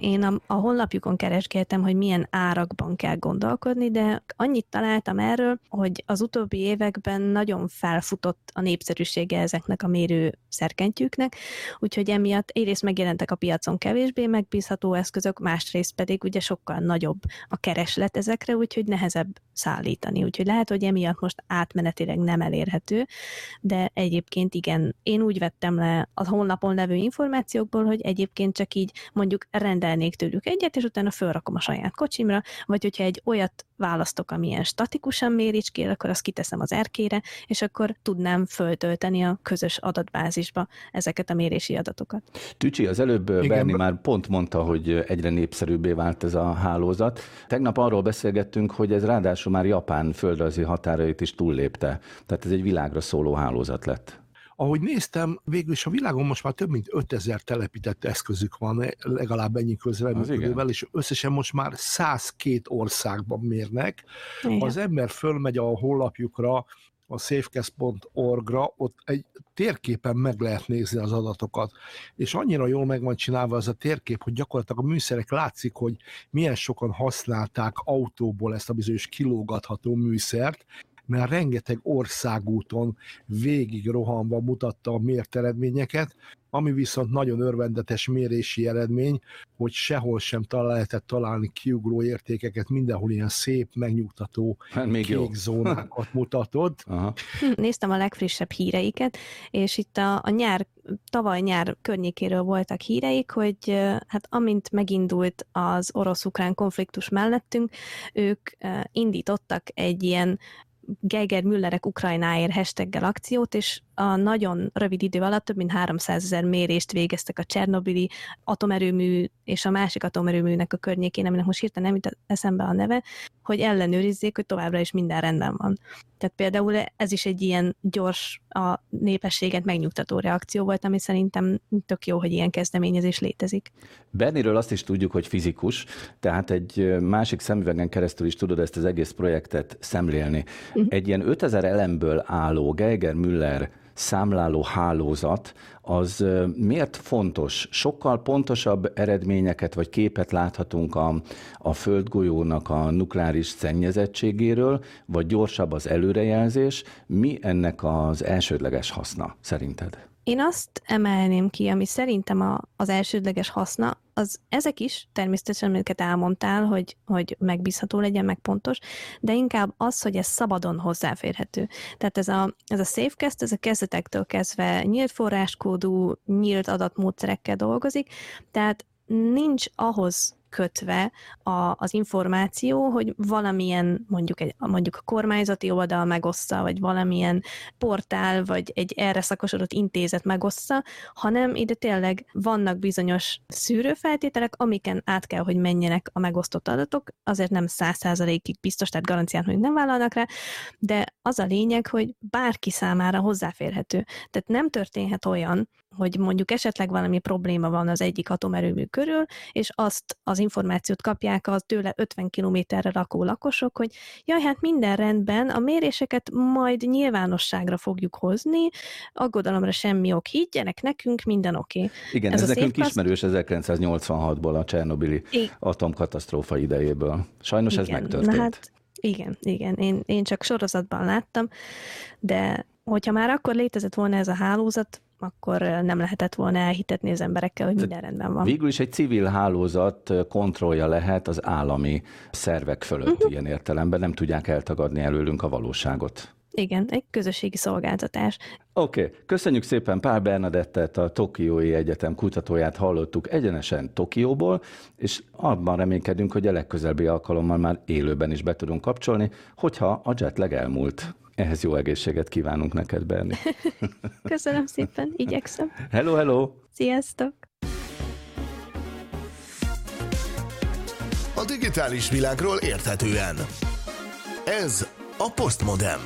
én a, a honlapjukon keresgéltem, hogy milyen árakban kell gondolkodni, de annyit találtam erről, hogy az utóbbi években nagyon felfutott a népszerűsége ezeknek a mérő szerkentyűknek, úgyhogy emiatt egyrészt megjelentek a piacon kevésbé megbízható eszközök, másrészt pedig ugye sokkal nagyobb a kereslet ezekre, úgyhogy nehezebb szállítani. Úgyhogy lehet, hogy emiatt most átmenetileg nem elérhető, de egyébként igen, én úgy vettem le a honlapon levő információkból, hogy egyébként csak így mondjuk rendelnék tőlük egyet, és utána felrakom a saját kocsimra, vagy hogyha egy olyat választok, amilyen statikusan méricskél, akkor azt kiteszem az erkére, és akkor tudnám föltölteni a közös adatbázisba ezeket a mérési adatokat.
Tücsi, az előbb Igen. Berni már pont mondta, hogy egyre népszerűbbé vált ez a hálózat. Tegnap arról beszélgettünk, hogy ez ráadásul már Japán földrajzi határait is túllépte. Tehát ez egy világra szóló hálózat lett.
Ahogy néztem, végül is a világon most már több mint 5000 telepített eszközük van, legalább ennyi közreműködővel, és összesen most már 102 országban mérnek. Igen. Az ember fölmegy a honlapjukra, a safecast.org-ra, ott egy térképen meg lehet nézni az adatokat, és annyira jól meg van csinálva az a térkép, hogy gyakorlatilag a műszerek látszik, hogy milyen sokan használták autóból ezt a bizonyos kilógatható műszert, mert rengeteg országúton végig rohanva mutatta a mért eredményeket, ami viszont nagyon örvendetes mérési eredmény, hogy sehol sem talál, lehetett találni kiugró értékeket, mindenhol ilyen szép, megnyugtató hát még kék jó. zónákat mutatod. Aha.
Hm, néztem a legfrissebb híreiket, és itt a, a nyár, tavaly nyár környékéről voltak híreik, hogy hát amint megindult az orosz-ukrán konfliktus mellettünk, ők indítottak egy ilyen Geiger Müllerek Ukrajnáért hashtaggel akciót, és a nagyon rövid idő alatt több mint 300 ezer mérést végeztek a Csernobili atomerőmű és a másik atomerőműnek a környékén, aminek most hirtelen nem jut eszembe a neve, hogy ellenőrizzék, hogy továbbra is minden rendben van. Tehát például ez is egy ilyen gyors, a népességet megnyugtató reakció volt, ami szerintem tök jó, hogy ilyen kezdeményezés létezik.
Berniről azt is tudjuk, hogy fizikus, tehát egy másik szemüvegen keresztül is tudod ezt az egész projektet szemlélni. Uh-huh. Egy ilyen 5000 elemből álló Geiger Müller számláló hálózat, az miért fontos? Sokkal pontosabb eredményeket vagy képet láthatunk a, a földgolyónak a nukleáris szennyezettségéről, vagy gyorsabb az előrejelzés. Mi ennek az elsődleges haszna szerinted?
Én azt emelném ki, ami szerintem a, az elsődleges haszna, az ezek is, természetesen, amiket elmondtál, hogy, hogy megbízható legyen, meg pontos, de inkább az, hogy ez szabadon hozzáférhető. Tehát ez a, ez a SafeCast, ez a kezdetektől kezdve nyílt forráskódú, nyílt adatmódszerekkel dolgozik, tehát nincs ahhoz kötve a, az információ, hogy valamilyen mondjuk, egy, mondjuk a kormányzati oldal megossza, vagy valamilyen portál, vagy egy erre szakosodott intézet megossza, hanem ide tényleg vannak bizonyos szűrőfeltételek, amiken át kell, hogy menjenek a megosztott adatok, azért nem száz százalékig biztos, tehát garancián, hogy nem vállalnak rá, de az a lényeg, hogy bárki számára hozzáférhető. Tehát nem történhet olyan, hogy mondjuk esetleg valami probléma van az egyik atomerőmű körül, és azt az információt kapják az tőle 50 kilométerre lakó lakosok, hogy jaj, hát minden rendben, a méréseket majd nyilvánosságra fogjuk hozni, aggodalomra semmi ok, higgyenek nekünk, minden oké. Okay.
Igen, ez, ez nekünk paszt... ismerős 1986-ból a Csernobili atomkatasztrófa idejéből. Sajnos igen, ez megtörtént. Na hát,
igen, igen, én, én csak sorozatban láttam, de hogyha már akkor létezett volna ez a hálózat, akkor nem lehetett volna elhitetni az emberekkel, hogy minden rendben van.
Végül is egy civil hálózat kontrollja lehet az állami szervek fölött uh-huh. ilyen értelemben, nem tudják eltagadni előlünk a valóságot.
Igen, egy közösségi szolgáltatás.
Oké, okay. köszönjük szépen Pál Bernadettet, a Tokiói Egyetem kutatóját hallottuk egyenesen Tokióból, és abban reménykedünk, hogy a legközelebbi alkalommal már élőben is be tudunk kapcsolni, hogyha a jetlag elmúlt. Ehhez jó egészséget kívánunk neked, Berni.
Köszönöm szépen, igyekszem.
Hello, hello!
Sziasztok!
A digitális világról érthetően. Ez a Postmodem.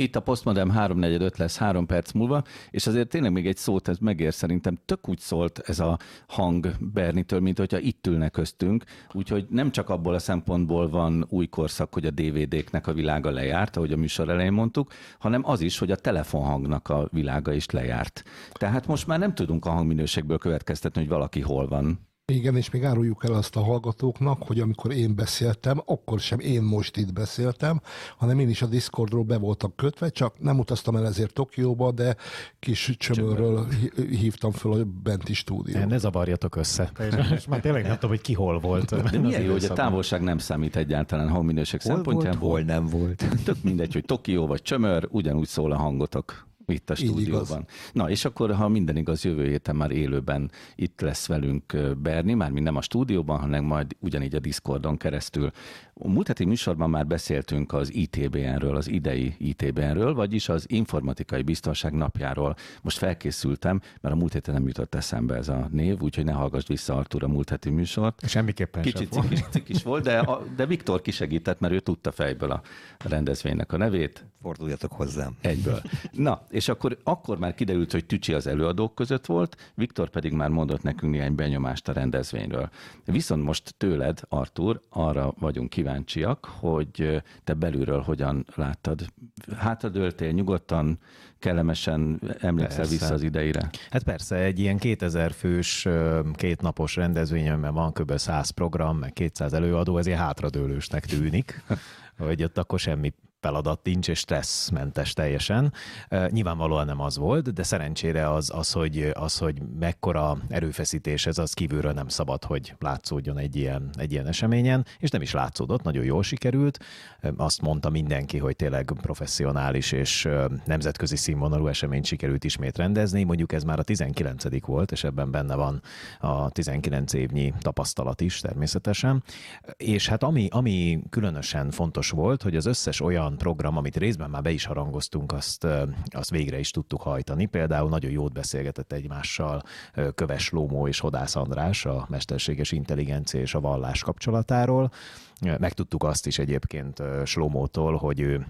Itt a Postmodem 345 lesz három perc múlva, és azért tényleg még egy szót ez megér, szerintem tök úgy szólt ez a hang Bernitől, mint hogyha itt ülnek köztünk, úgyhogy nem csak abból a szempontból van új korszak, hogy a DVD-knek a világa lejárt, ahogy a műsor elején mondtuk, hanem az is, hogy a telefonhangnak a világa is lejárt. Tehát most már nem tudunk a hangminőségből következtetni, hogy valaki hol van.
Igen, és még áruljuk el azt a hallgatóknak, hogy amikor én beszéltem, akkor sem én most itt beszéltem, hanem én is a Discordról be voltam kötve, csak nem utaztam el ezért Tokióba, de kis csömörről hívtam föl a benti stúdió.
Ne zavarjatok össze. És már tényleg nem tudom, hogy ki hol volt.
De milyen jó, hogy a távolság nem számít egyáltalán hangminőség
hol
szempontjából.
Volt, hol nem volt.
Tök mindegy, hogy Tokió vagy Csömör, ugyanúgy szól a hangotok itt a stúdióban. Na, és akkor, ha minden igaz, jövő héten már élőben itt lesz velünk Berni, már nem a stúdióban, hanem majd ugyanígy a Discordon keresztül. A múlt heti műsorban már beszéltünk az ITBN-ről, az idei ITBN-ről, vagyis az Informatikai Biztonság napjáról. Most felkészültem, mert a múlt héten nem jutott eszembe ez a név, úgyhogy ne hallgass vissza Artur a múlt heti műsort.
Semmiképpen
Kicsit sem cikis, cikis volt, de, a, de Viktor kisegített, mert ő tudta fejből a rendezvénynek a nevét.
Forduljatok hozzám.
Egyből. Na, és akkor, akkor már kiderült, hogy Tücsi az előadók között volt, Viktor pedig már mondott nekünk néhány benyomást a rendezvényről. Viszont most tőled, Artur, arra vagyunk kíváncsiak, hogy te belülről hogyan láttad. Hátradőltél nyugodtan, kellemesen emlékszel persze. vissza az ideire?
Hát persze, egy ilyen 2000 fős, kétnapos rendezvényen, mert van kb. 100 program, meg 200 előadó, ezért hátradőlősnek tűnik hogy ott akkor semmi feladat nincs, és stresszmentes teljesen. Nyilvánvalóan nem az volt, de szerencsére az, az, hogy, az, hogy mekkora erőfeszítés ez, az kívülről nem szabad, hogy látszódjon egy ilyen, egy ilyen eseményen, és nem is látszódott, nagyon jól sikerült. Azt mondta mindenki, hogy tényleg professzionális és nemzetközi színvonalú eseményt sikerült ismét rendezni. Mondjuk ez már a 19. volt, és ebben benne van a 19 évnyi tapasztalat is természetesen. És hát ami, ami különösen fontos volt, hogy az összes olyan program, amit részben már be is harangoztunk, azt, azt végre is tudtuk hajtani. Például nagyon jót beszélgetett egymással Köves Lómó és Hodász András a mesterséges intelligencia és a vallás kapcsolatáról. Megtudtuk azt is egyébként Slomótól, hogy ő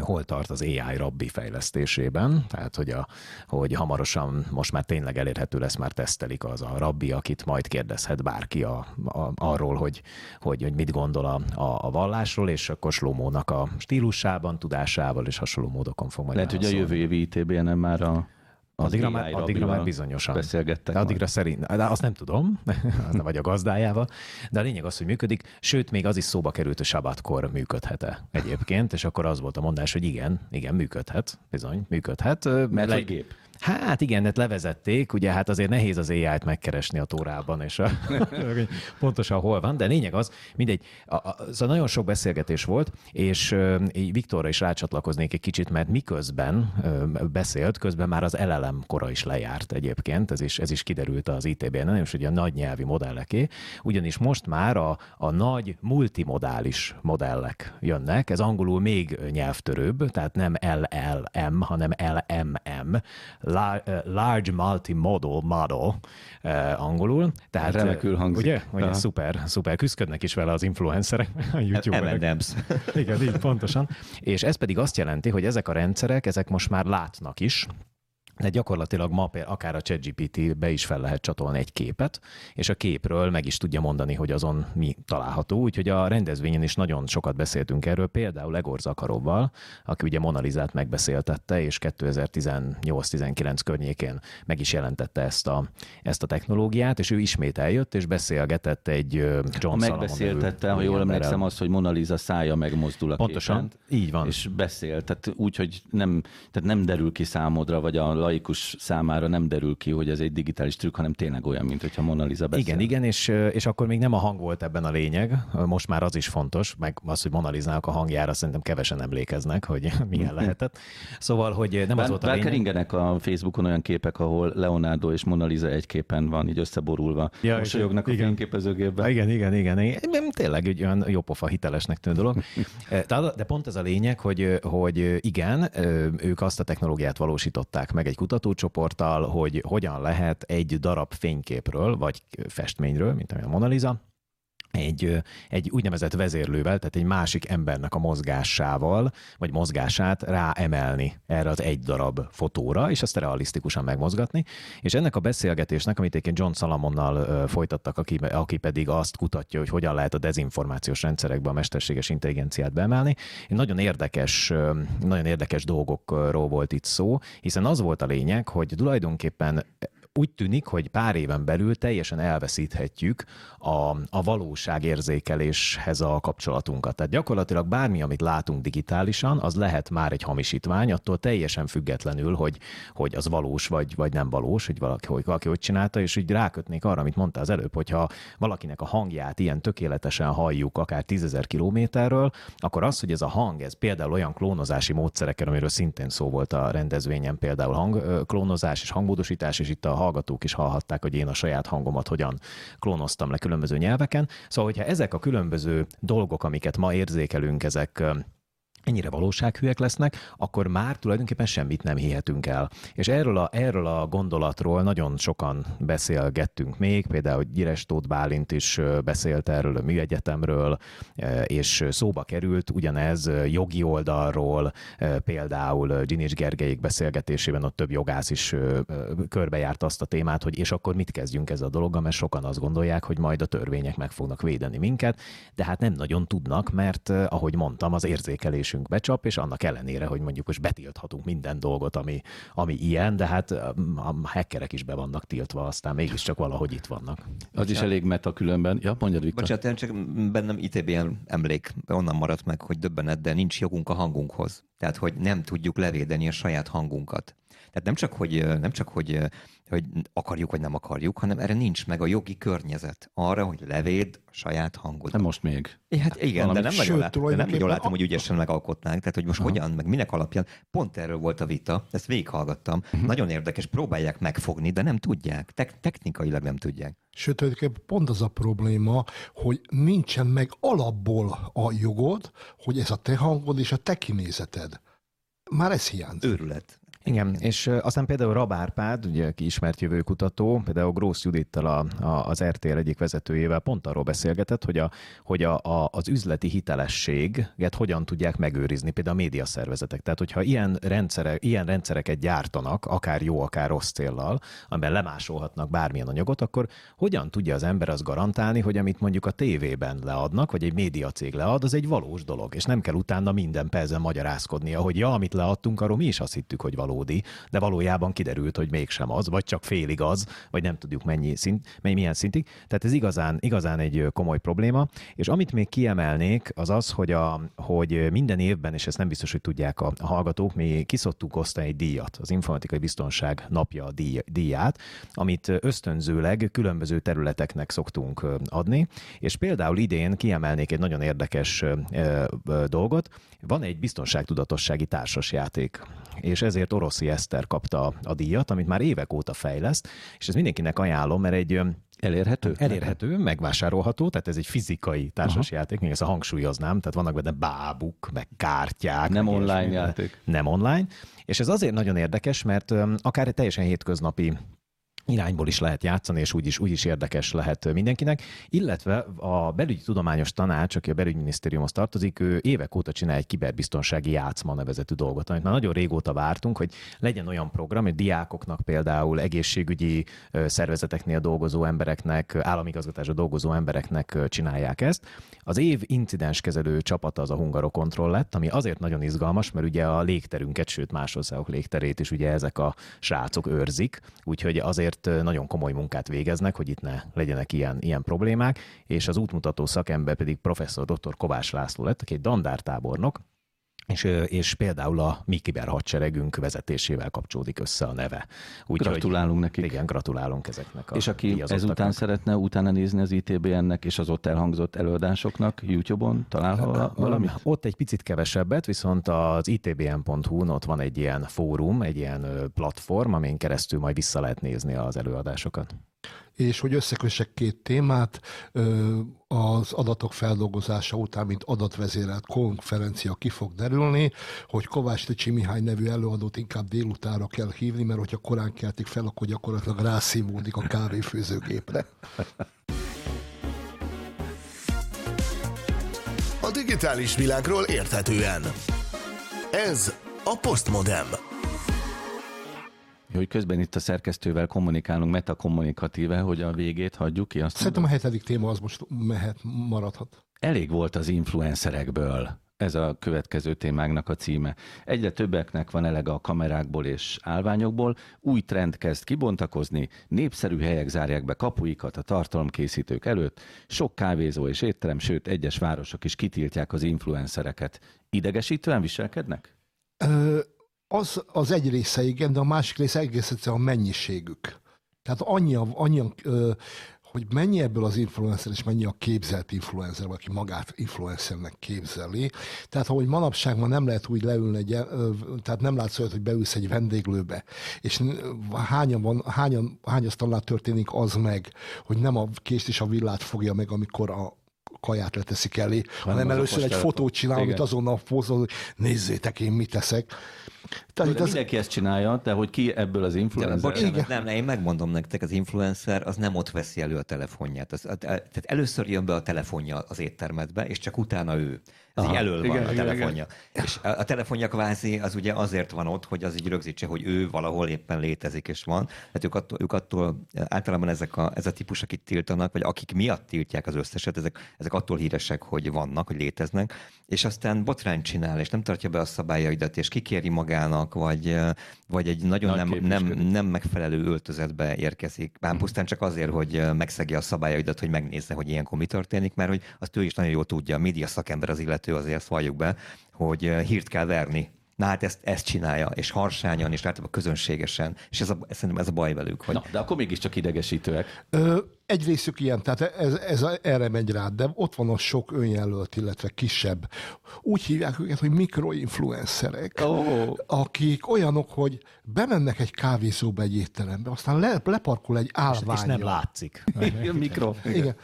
hol tart az AI rabbi fejlesztésében, tehát hogy, a, hogy hamarosan most már tényleg elérhető lesz, már tesztelik az a rabbi, akit majd kérdezhet bárki a, a, arról, hogy, hogy, hogy mit gondol a, a, a vallásról, és akkor Slomónak a stílusában, tudásával és hasonló módokon fog majd
Lehet, hogy a jövő évi ITB-en már a
addigra már, addigra már bizonyosan.
Beszélgettek.
De addigra szerint, de azt nem tudom, vagy a gazdájával, de a lényeg az, hogy működik, sőt, még az is szóba került, hogy sabatkor működhet-e egyébként, és akkor az volt a mondás, hogy igen, igen, működhet, bizony, működhet.
Mert le... gép.
Hát igen, hát levezették, ugye hát azért nehéz az AI-t megkeresni a tórában, és a, pontosan hol van, de lényeg az, mindegy, a, a, szóval nagyon sok beszélgetés volt, és így Viktorra is rácsatlakoznék egy kicsit, mert miközben beszélt, közben már az LLM kora is lejárt egyébként, ez is, ez is kiderült az ITB-en, és ugye a nagy nyelvi modelleké, ugyanis most már a, a nagy multimodális modellek jönnek, ez angolul még nyelvtörőbb, tehát nem LLM, hanem LMM, large multimodal model uh, angolul.
Tehát, Remekül hangzik.
Ugye? ugye szuper, szuper. Küzdködnek is vele az influencerek a
YouTube-on. M&M's.
Igen, így pontosan. És ez pedig azt jelenti, hogy ezek a rendszerek, ezek most már látnak is, de gyakorlatilag ma akár a ChatGPT-be is fel lehet csatolni egy képet, és a képről meg is tudja mondani, hogy azon mi található. Úgyhogy a rendezvényen is nagyon sokat beszéltünk erről, például Egor Zakarovval, aki ugye Monalizát megbeszéltette, és 2018-19 környékén meg is jelentette ezt a, ezt a technológiát, és ő ismét eljött, és beszélgetett egy John
Megbeszéltette, ha jól emlékszem, az, hogy Monaliza szája megmozdul a
Pontosan,
képen,
így van.
És beszél, tehát úgy, hogy nem, tehát nem derül ki számodra, vagy a laikus számára nem derül ki, hogy ez egy digitális trükk, hanem tényleg olyan, mint hogyha Mona Lisa beszél.
Igen, igen, és, és akkor még nem a hang volt ebben a lényeg, most már az is fontos, meg az, hogy Mona Lisa-nak a hangjára szerintem kevesen emlékeznek, hogy milyen lehetett. Szóval, hogy nem az volt a
lényeg. a Facebookon olyan képek, ahol Leonardo és Mona Lisa egy képen van, így összeborulva. Ja, Mosolyognak igen, a fényképezőgépben.
Igen, igen, igen, igen. Tényleg egy olyan jópofa hitelesnek tűnő dolog. De pont ez a lényeg, hogy, hogy igen, ők azt a technológiát valósították meg egy kutatócsoporttal, hogy hogyan lehet egy darab fényképről, vagy festményről, mint a Mona Lisa, egy, egy úgynevezett vezérlővel, tehát egy másik embernek a mozgásával, vagy mozgását ráemelni erre az egy darab fotóra, és ezt realisztikusan megmozgatni. És ennek a beszélgetésnek, amit egyébként John Salamonnal folytattak, aki, aki pedig azt kutatja, hogy hogyan lehet a dezinformációs rendszerekbe a mesterséges intelligenciát beemelni, nagyon érdekes, nagyon érdekes dolgokról volt itt szó, hiszen az volt a lényeg, hogy tulajdonképpen úgy tűnik, hogy pár éven belül teljesen elveszíthetjük a, a valóságérzékeléshez a kapcsolatunkat. Tehát gyakorlatilag bármi, amit látunk digitálisan, az lehet már egy hamisítvány, attól teljesen függetlenül, hogy, hogy az valós vagy, vagy nem valós, hogy valaki, hogy valaki hogy csinálta, és így rákötnék arra, amit mondta az előbb, hogyha valakinek a hangját ilyen tökéletesen halljuk, akár tízezer kilométerről, akkor az, hogy ez a hang, ez például olyan klónozási módszerekkel, amiről szintén szó volt a rendezvényen, például hangklónozás és hangmódosítás, és itt a hallgatók is hallhatták, hogy én a saját hangomat hogyan klónoztam le különböző nyelveken. Szóval, hogyha ezek a különböző dolgok, amiket ma érzékelünk, ezek ennyire valósághűek lesznek, akkor már tulajdonképpen semmit nem hihetünk el. És erről a, erről a gondolatról nagyon sokan beszélgettünk még, például Gyires Tóth Bálint is beszélt erről a műegyetemről, és szóba került ugyanez jogi oldalról, például Ginis Gergelyék beszélgetésében ott több jogász is körbejárt azt a témát, hogy és akkor mit kezdjünk ezzel a dologgal, mert sokan azt gondolják, hogy majd a törvények meg fognak védeni minket, de hát nem nagyon tudnak, mert ahogy mondtam, az érzékelés érzésünk becsap, és annak ellenére, hogy mondjuk most betilthatunk minden dolgot, ami, ami ilyen, de hát a hackerek is be vannak tiltva, aztán mégiscsak valahogy itt vannak.
Az is elég meta különben. Ja, mondjad, Viktor.
Bocsánat, én csak bennem ITBN emlék, onnan maradt meg, hogy döbbenet, de nincs jogunk a hangunkhoz. Tehát, hogy nem tudjuk levédeni a saját hangunkat. Tehát nem csak, hogy, nem csak, hogy hogy akarjuk vagy nem akarjuk, hanem erre nincs meg a jogi környezet arra, hogy levéd a saját hangot.
Nem most még.
É, hát igen, Valami, de nem, nagyon, lát, de nem nagyon látom, hogy ügyesen megalkotnánk. Tehát, hogy most Aha. hogyan, meg minek alapján. Pont erről volt a vita, ezt végighallgattam. Uh-huh. Nagyon érdekes, próbálják megfogni, de nem tudják. Te- technikailag nem tudják.
Sőt, tulajdonképpen pont az a probléma, hogy nincsen meg alapból a jogod, hogy ez a te hangod és a te kinézeted. Már ez hiányzik.
Őrület.
Igen, és aztán például Rabárpád, ugye aki ismert jövőkutató, például Grósz Judittal a, a, az RTL egyik vezetőjével pont arról beszélgetett, hogy, a, hogy a, a, az üzleti hitelességet hogyan tudják megőrizni, például a médiaszervezetek. Tehát, hogyha ilyen, rendszere, ilyen rendszereket gyártanak, akár jó, akár rossz céllal, amiben lemásolhatnak bármilyen anyagot, akkor hogyan tudja az ember azt garantálni, hogy amit mondjuk a tévében leadnak, vagy egy médiacég lead, az egy valós dolog, és nem kell utána minden percben magyarázkodnia, hogy ja, amit leadtunk, arról mi is azt hittük, hogy valós valódi, de valójában kiderült, hogy mégsem az, vagy csak félig az, vagy nem tudjuk mennyi szint, mennyi milyen szintig. Tehát ez igazán, igazán egy komoly probléma. És amit még kiemelnék, az az, hogy, a, hogy minden évben, és ezt nem biztos, hogy tudják a, a hallgatók, mi kiszoktuk osztani egy díjat, az Informatikai Biztonság napja díj, díját, amit ösztönzőleg különböző területeknek szoktunk adni, és például idén kiemelnék egy nagyon érdekes dolgot. Van egy biztonságtudatossági társasjáték, és ezért Oroszi Eszter kapta a díjat, amit már évek óta fejleszt, és ez mindenkinek ajánlom, mert egy
Elérhető?
Elérhető, megvásárolható, tehát ez egy fizikai társasjáték, még ezt a hangsúlyoznám, tehát vannak benne bábuk, meg kártyák.
Nem
meg
online játék.
Nem online, és ez azért nagyon érdekes, mert akár egy teljesen hétköznapi irányból is lehet játszani, és úgyis, úgyis érdekes lehet mindenkinek, illetve a belügyi tudományos tanács, aki a belügyminisztériumhoz tartozik, ő évek óta csinál egy kiberbiztonsági játszma nevezetű dolgot, amit már nagyon régóta vártunk, hogy legyen olyan program, hogy diákoknak például egészségügyi szervezeteknél dolgozó embereknek, államigazgatásra dolgozó embereknek csinálják ezt. Az év incidenskezelő csapata az a Hungarokontroll lett, ami azért nagyon izgalmas, mert ugye a légterünket, sőt más országok légterét is ugye ezek a srácok őrzik, úgyhogy azért azért nagyon komoly munkát végeznek, hogy itt ne legyenek ilyen, ilyen problémák, és az útmutató szakember pedig professzor dr. Kovács László lett, aki egy dandártábornok, és, és például a mi kiberhadseregünk vezetésével kapcsolódik össze a neve.
Úgy, gratulálunk nekik.
Igen, gratulálunk ezeknek a
És aki ezután szeretne utána nézni az ITBN-nek és az ott elhangzott előadásoknak, YouTube-on talál valamit?
Ott egy picit kevesebbet, viszont az itbn.hu-n ott van egy ilyen fórum, egy ilyen platform, amin keresztül majd vissza lehet nézni az előadásokat
és hogy összekössek két témát, az adatok feldolgozása után, mint adatvezérelt konferencia ki fog derülni, hogy Kovács Ticsi Mihály nevű előadót inkább délutára kell hívni, mert hogyha korán keltik fel, akkor gyakorlatilag rászívódik a kávéfőzőgépre.
A digitális világról érthetően. Ez a Postmodem
hogy közben itt a szerkesztővel kommunikálunk metakommunikatíve, hogy a végét hagyjuk ki. Azt
Szerintem mondom? a hetedik téma az most mehet, maradhat.
Elég volt az influencerekből. Ez a következő témáknak a címe. Egyre többeknek van elege a kamerákból és állványokból, új trend kezd kibontakozni, népszerű helyek zárják be kapuikat a tartalomkészítők előtt, sok kávézó és étterem, sőt egyes városok is kitiltják az influencereket. Idegesítően viselkednek?
Ö, az, az egy része igen, de a másik része egész egyszerűen a mennyiségük. Tehát annyi, annyi hogy mennyi ebből az influencer, és mennyi a képzelt influencer, aki magát influencernek képzeli. Tehát, ahogy manapság ma nem lehet úgy leülni, egy, tehát nem látsz olyat, hogy beülsz egy vendéglőbe, és hányan van, hányan, hány asztalnál történik az meg, hogy nem a kést és a villát fogja meg, amikor a, kaját leteszik elé, hanem, hanem először egy fotót csinál, amit azonnal hogy nézzétek, én mit teszek.
Tehát az... Mindenki ezt csinálja, de hogy ki ebből az influencer?
Bocsánat, nem, nem, én megmondom nektek, az influencer az nem ott veszi elő a telefonját. Az, tehát először jön be a telefonja az éttermetbe, és csak utána ő. Ez így elől van igen, a telefonja. Igen. És a, a telefonja kvázi az ugye azért van ott, hogy az így rögzítse, hogy ő valahol éppen létezik és van. Tehát ők attól, ők attól általában ezek a, ez a típus, akik tiltanak, vagy akik miatt tiltják az összeset, ezek, ezek attól híresek, hogy vannak, hogy léteznek, és aztán botrány csinál, és nem tartja be a szabályaidat, és kikéri magának, vagy, vagy egy nagyon nem, nem, nem megfelelő öltözetbe érkezik, már mhm. pusztán csak azért, hogy megszegje a szabályaidat, hogy megnézze, hogy ilyenkor mi történik, mert hogy azt ő is nagyon jól tudja, a média szakember az illető, azért valljuk be, hogy hírt kell verni Na hát ezt, ezt csinálja, és harsányan, és általában közönségesen, és ez a, szerintem ez a baj velük. Hogy...
Na, de akkor mégiscsak idegesítőek.
Ö, egy részük ilyen, tehát ez, ez erre megy rá, de ott van a sok önjelölt, illetve kisebb. Úgy hívják őket, hogy mikroinfluencerek, oh. akik olyanok, hogy bemennek egy kávézóba, egy étterembe, aztán le, leparkol egy állvány. És, és
nem látszik.
Mikro.
Igen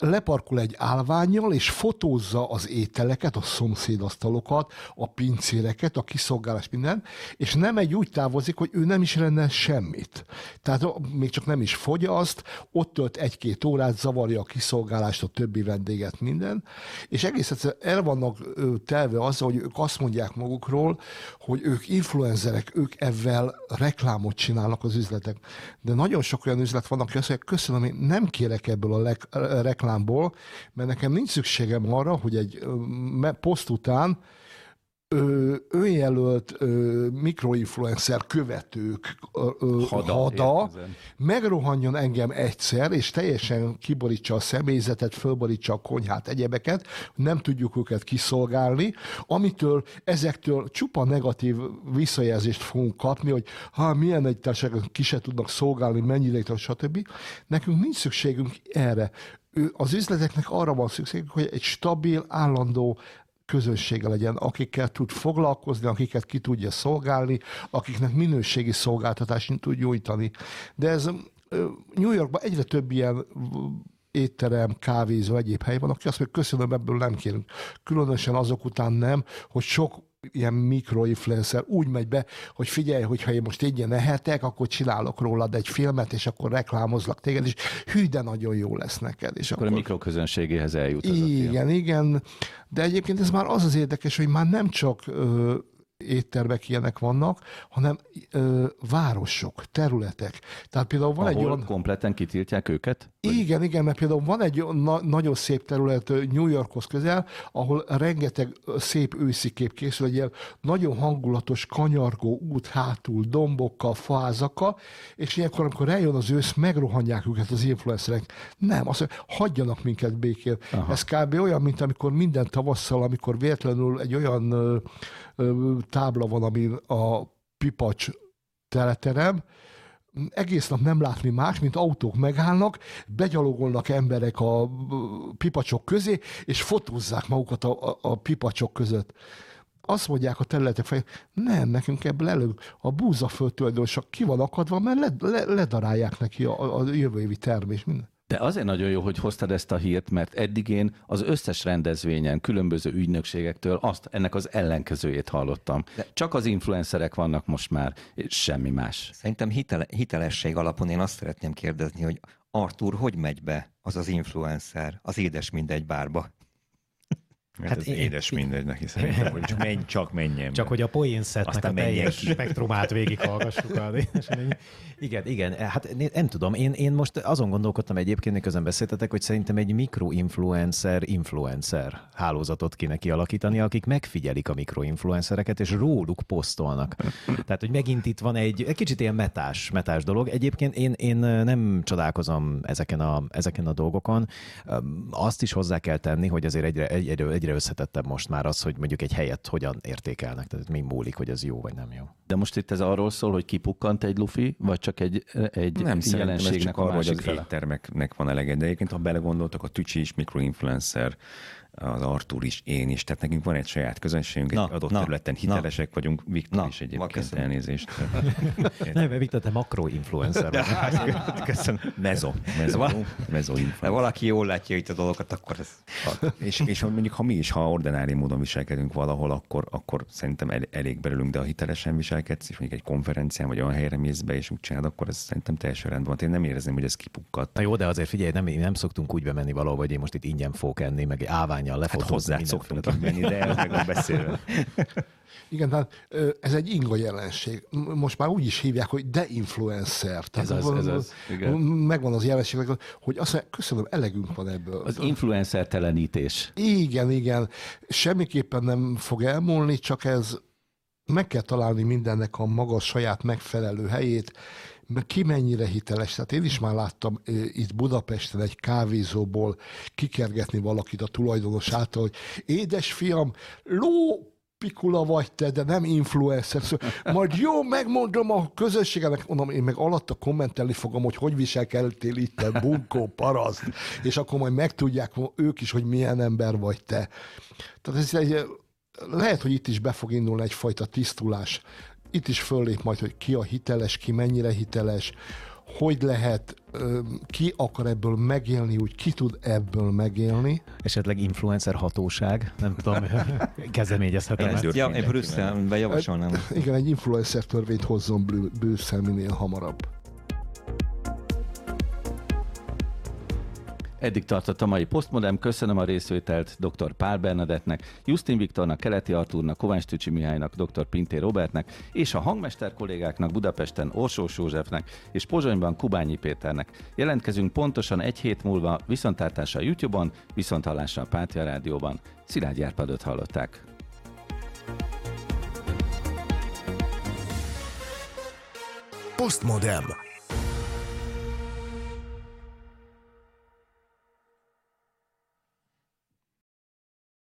leparkol egy állványjal, és fotózza az ételeket, a szomszédasztalokat, a pincéreket, a kiszolgálás, minden, és nem egy úgy távozik, hogy ő nem is rende semmit. Tehát még csak nem is fogyaszt, ott tölt egy-két órát, zavarja a kiszolgálást, a többi vendéget, minden, és egész egyszerűen el vannak telve azzal, hogy ők azt mondják magukról, hogy ők influenzerek, ők ezzel reklámot csinálnak az üzletek. De nagyon sok olyan üzlet van, aki azt mondja, köszönöm, én nem kérek ebből a reklámból, mert nekem nincs szükségem arra, hogy egy poszt után ö, önjelölt ö, mikroinfluencer követők ö, hada, hada megrohanjon engem egyszer, és teljesen kiborítsa a személyzetet, fölborítsa a konyhát, egyebeket, nem tudjuk őket kiszolgálni, amitől ezektől csupa negatív visszajelzést fogunk kapni, hogy ha milyen egy társaság ki se tudnak szolgálni, mennyire, stb. Nekünk nincs szükségünk erre az üzleteknek arra van szükségük, hogy egy stabil, állandó közössége legyen, akikkel tud foglalkozni, akiket ki tudja szolgálni, akiknek minőségi szolgáltatást tud nyújtani. De ez New Yorkban egyre több ilyen étterem, kávézó, egyéb hely van, aki azt mondja, köszönöm, ebből nem kérünk. Különösen azok után nem, hogy sok ilyen mikroinfluencer úgy megy be, hogy figyelj, hogyha én most ingyen ehetek, akkor csinálok rólad egy filmet, és akkor reklámozlak téged, és hű, de nagyon jó lesz neked. És
akkor, akkor a mikroközönségéhez eljut.
Igen, igen. De egyébként ez már az az érdekes, hogy már nem csak ö, éttermek ilyenek vannak, hanem ö, városok, területek. Tehát például van
Ahol
egy olyan...
kompletten kitiltják őket?
Igen, igen, mert például van egy na- nagyon szép terület New Yorkhoz közel, ahol rengeteg szép őszi kép készül, egy ilyen nagyon hangulatos, kanyargó út hátul, dombokkal, fázakkal, és ilyenkor, amikor eljön az ősz, megrohanják őket az influencerek. Nem, azt mondja, hagyjanak minket békén. Aha. Ez kb. olyan, mint amikor minden tavasszal, amikor véletlenül egy olyan ö, ö, tábla van, ami a pipacs teleterem, egész nap nem látni más, mint autók megállnak, begyalogolnak emberek a pipacsok közé, és fotózzák magukat a, a, pipacsok között. Azt mondják a területek fel, nem, nekünk ebből elő a búzaföld tulajdonosak ki van akadva, mert le, le, ledarálják neki a, a jövő évi termés. Minden.
De azért nagyon jó, hogy hoztad ezt a hírt, mert eddig én az összes rendezvényen, különböző ügynökségektől azt, ennek az ellenkezőjét hallottam. De Csak az influencerek vannak most már, és semmi más.
Szerintem hitele, hitelesség alapon én azt szeretném kérdezni, hogy Artur, hogy megy be az az influencer az édes mindegy bárba?
Hát, hát ez én, édes mindegy neki szerintem, hogy csak, menj, csak menjen.
Csak
be.
hogy a poénszetnek a teljes ki. spektrumát végighallgassuk. igen, igen, hát nem tudom, én, én most azon gondolkodtam egyébként, miközben beszéltetek, hogy szerintem egy mikroinfluencer influencer hálózatot kéne kialakítani, akik megfigyelik a mikroinfluencereket, és róluk posztolnak. Tehát, hogy megint itt van egy, egy kicsit ilyen metás, metás dolog. Egyébként én, én nem csodálkozom ezeken a, ezeken a dolgokon. Azt is hozzá kell tenni, hogy azért egyre, egyre, egyre összetettebb most már az, hogy mondjuk egy helyet hogyan értékelnek, tehát mi múlik, hogy ez jó vagy nem jó.
De most itt ez arról szól, hogy kipukkant egy lufi, vagy csak egy, egy
nem, jelenségnek csak a arról, hogy az éttermeknek van elege. De egyébként, ha belegondoltak, a Tücsi is mikroinfluencer, az Artur is, én is, tehát nekünk van egy saját közönségünk, na, egy adott na, területen hitelesek na, vagyunk, Viktor na, is egyébként köszönöm. elnézést.
Nem, Viktor, te makroinfluencer
vagy. Köszönöm. Mezo. Mezo, mezo influencer. valaki jól látja itt a dolgokat, akkor ez...
és, és mondjuk, ha mi is, ha ordinári módon viselkedünk valahol, akkor, akkor szerintem el, elég belőlünk, de ha hitelesen viselkedsz, és mondjuk egy konferencián, vagy olyan helyre mész be, és úgy csinálod, akkor ez szerintem teljesen rendben van. Én nem érezném, hogy ez kipukkat.
Na jó, de azért figyelj, nem, nem szoktunk úgy bemenni valahol, hogy én most itt ingyen fogok enni, meg állvány látványjal lefotózni.
Hát hozzá szoktunk menni, de ez meg a beszélve.
Igen, tehát ez egy inga jelenség. Most már úgy is hívják, hogy deinfluencer.
Tehát ez az, ez az, igen.
Megvan az jelenség, hogy azt mondja, köszönöm, elegünk van ebből.
Az influencer telenítés.
Igen, igen. Semmiképpen nem fog elmúlni, csak ez meg kell találni mindennek a maga saját megfelelő helyét, ki mennyire hiteles. Tehát én is már láttam itt Budapesten egy kávézóból kikergetni valakit a tulajdonos hogy édes fiam, ló pikula vagy te, de nem influencer. Szóval majd jó, megmondom a közösségemnek, mondom, én meg alatta kommentelni fogom, hogy hogy viselkedtél itt, te bunkó paraszt, és akkor majd megtudják ők is, hogy milyen ember vagy te. Tehát ez egy, lehet, hogy itt is be fog indulni egyfajta tisztulás itt is föllép majd, hogy ki a hiteles, ki mennyire hiteles, hogy lehet, ki akar ebből megélni, úgy ki tud ebből megélni.
Esetleg influencer hatóság, nem tudom, kezdeményezhetem
ezt. Ja, én Brüsszelben javasolnám.
Igen, egy influencer törvényt hozzon Brüsszel minél hamarabb.
Eddig tartott a mai Postmodem, köszönöm a részvételt dr. Pál Bernadettnek, Justin Viktornak, Keleti Artúrnak, Kovács Tücsi Mihálynak, dr. Pinté Robertnek és a hangmester kollégáknak Budapesten Orsós Józsefnek és Pozsonyban Kubányi Péternek. Jelentkezünk pontosan egy hét múlva viszontlátásra a YouTube-on, viszonthallásra a Pátia Rádióban. Szilágyi Árpádot hallották.
Postmodern.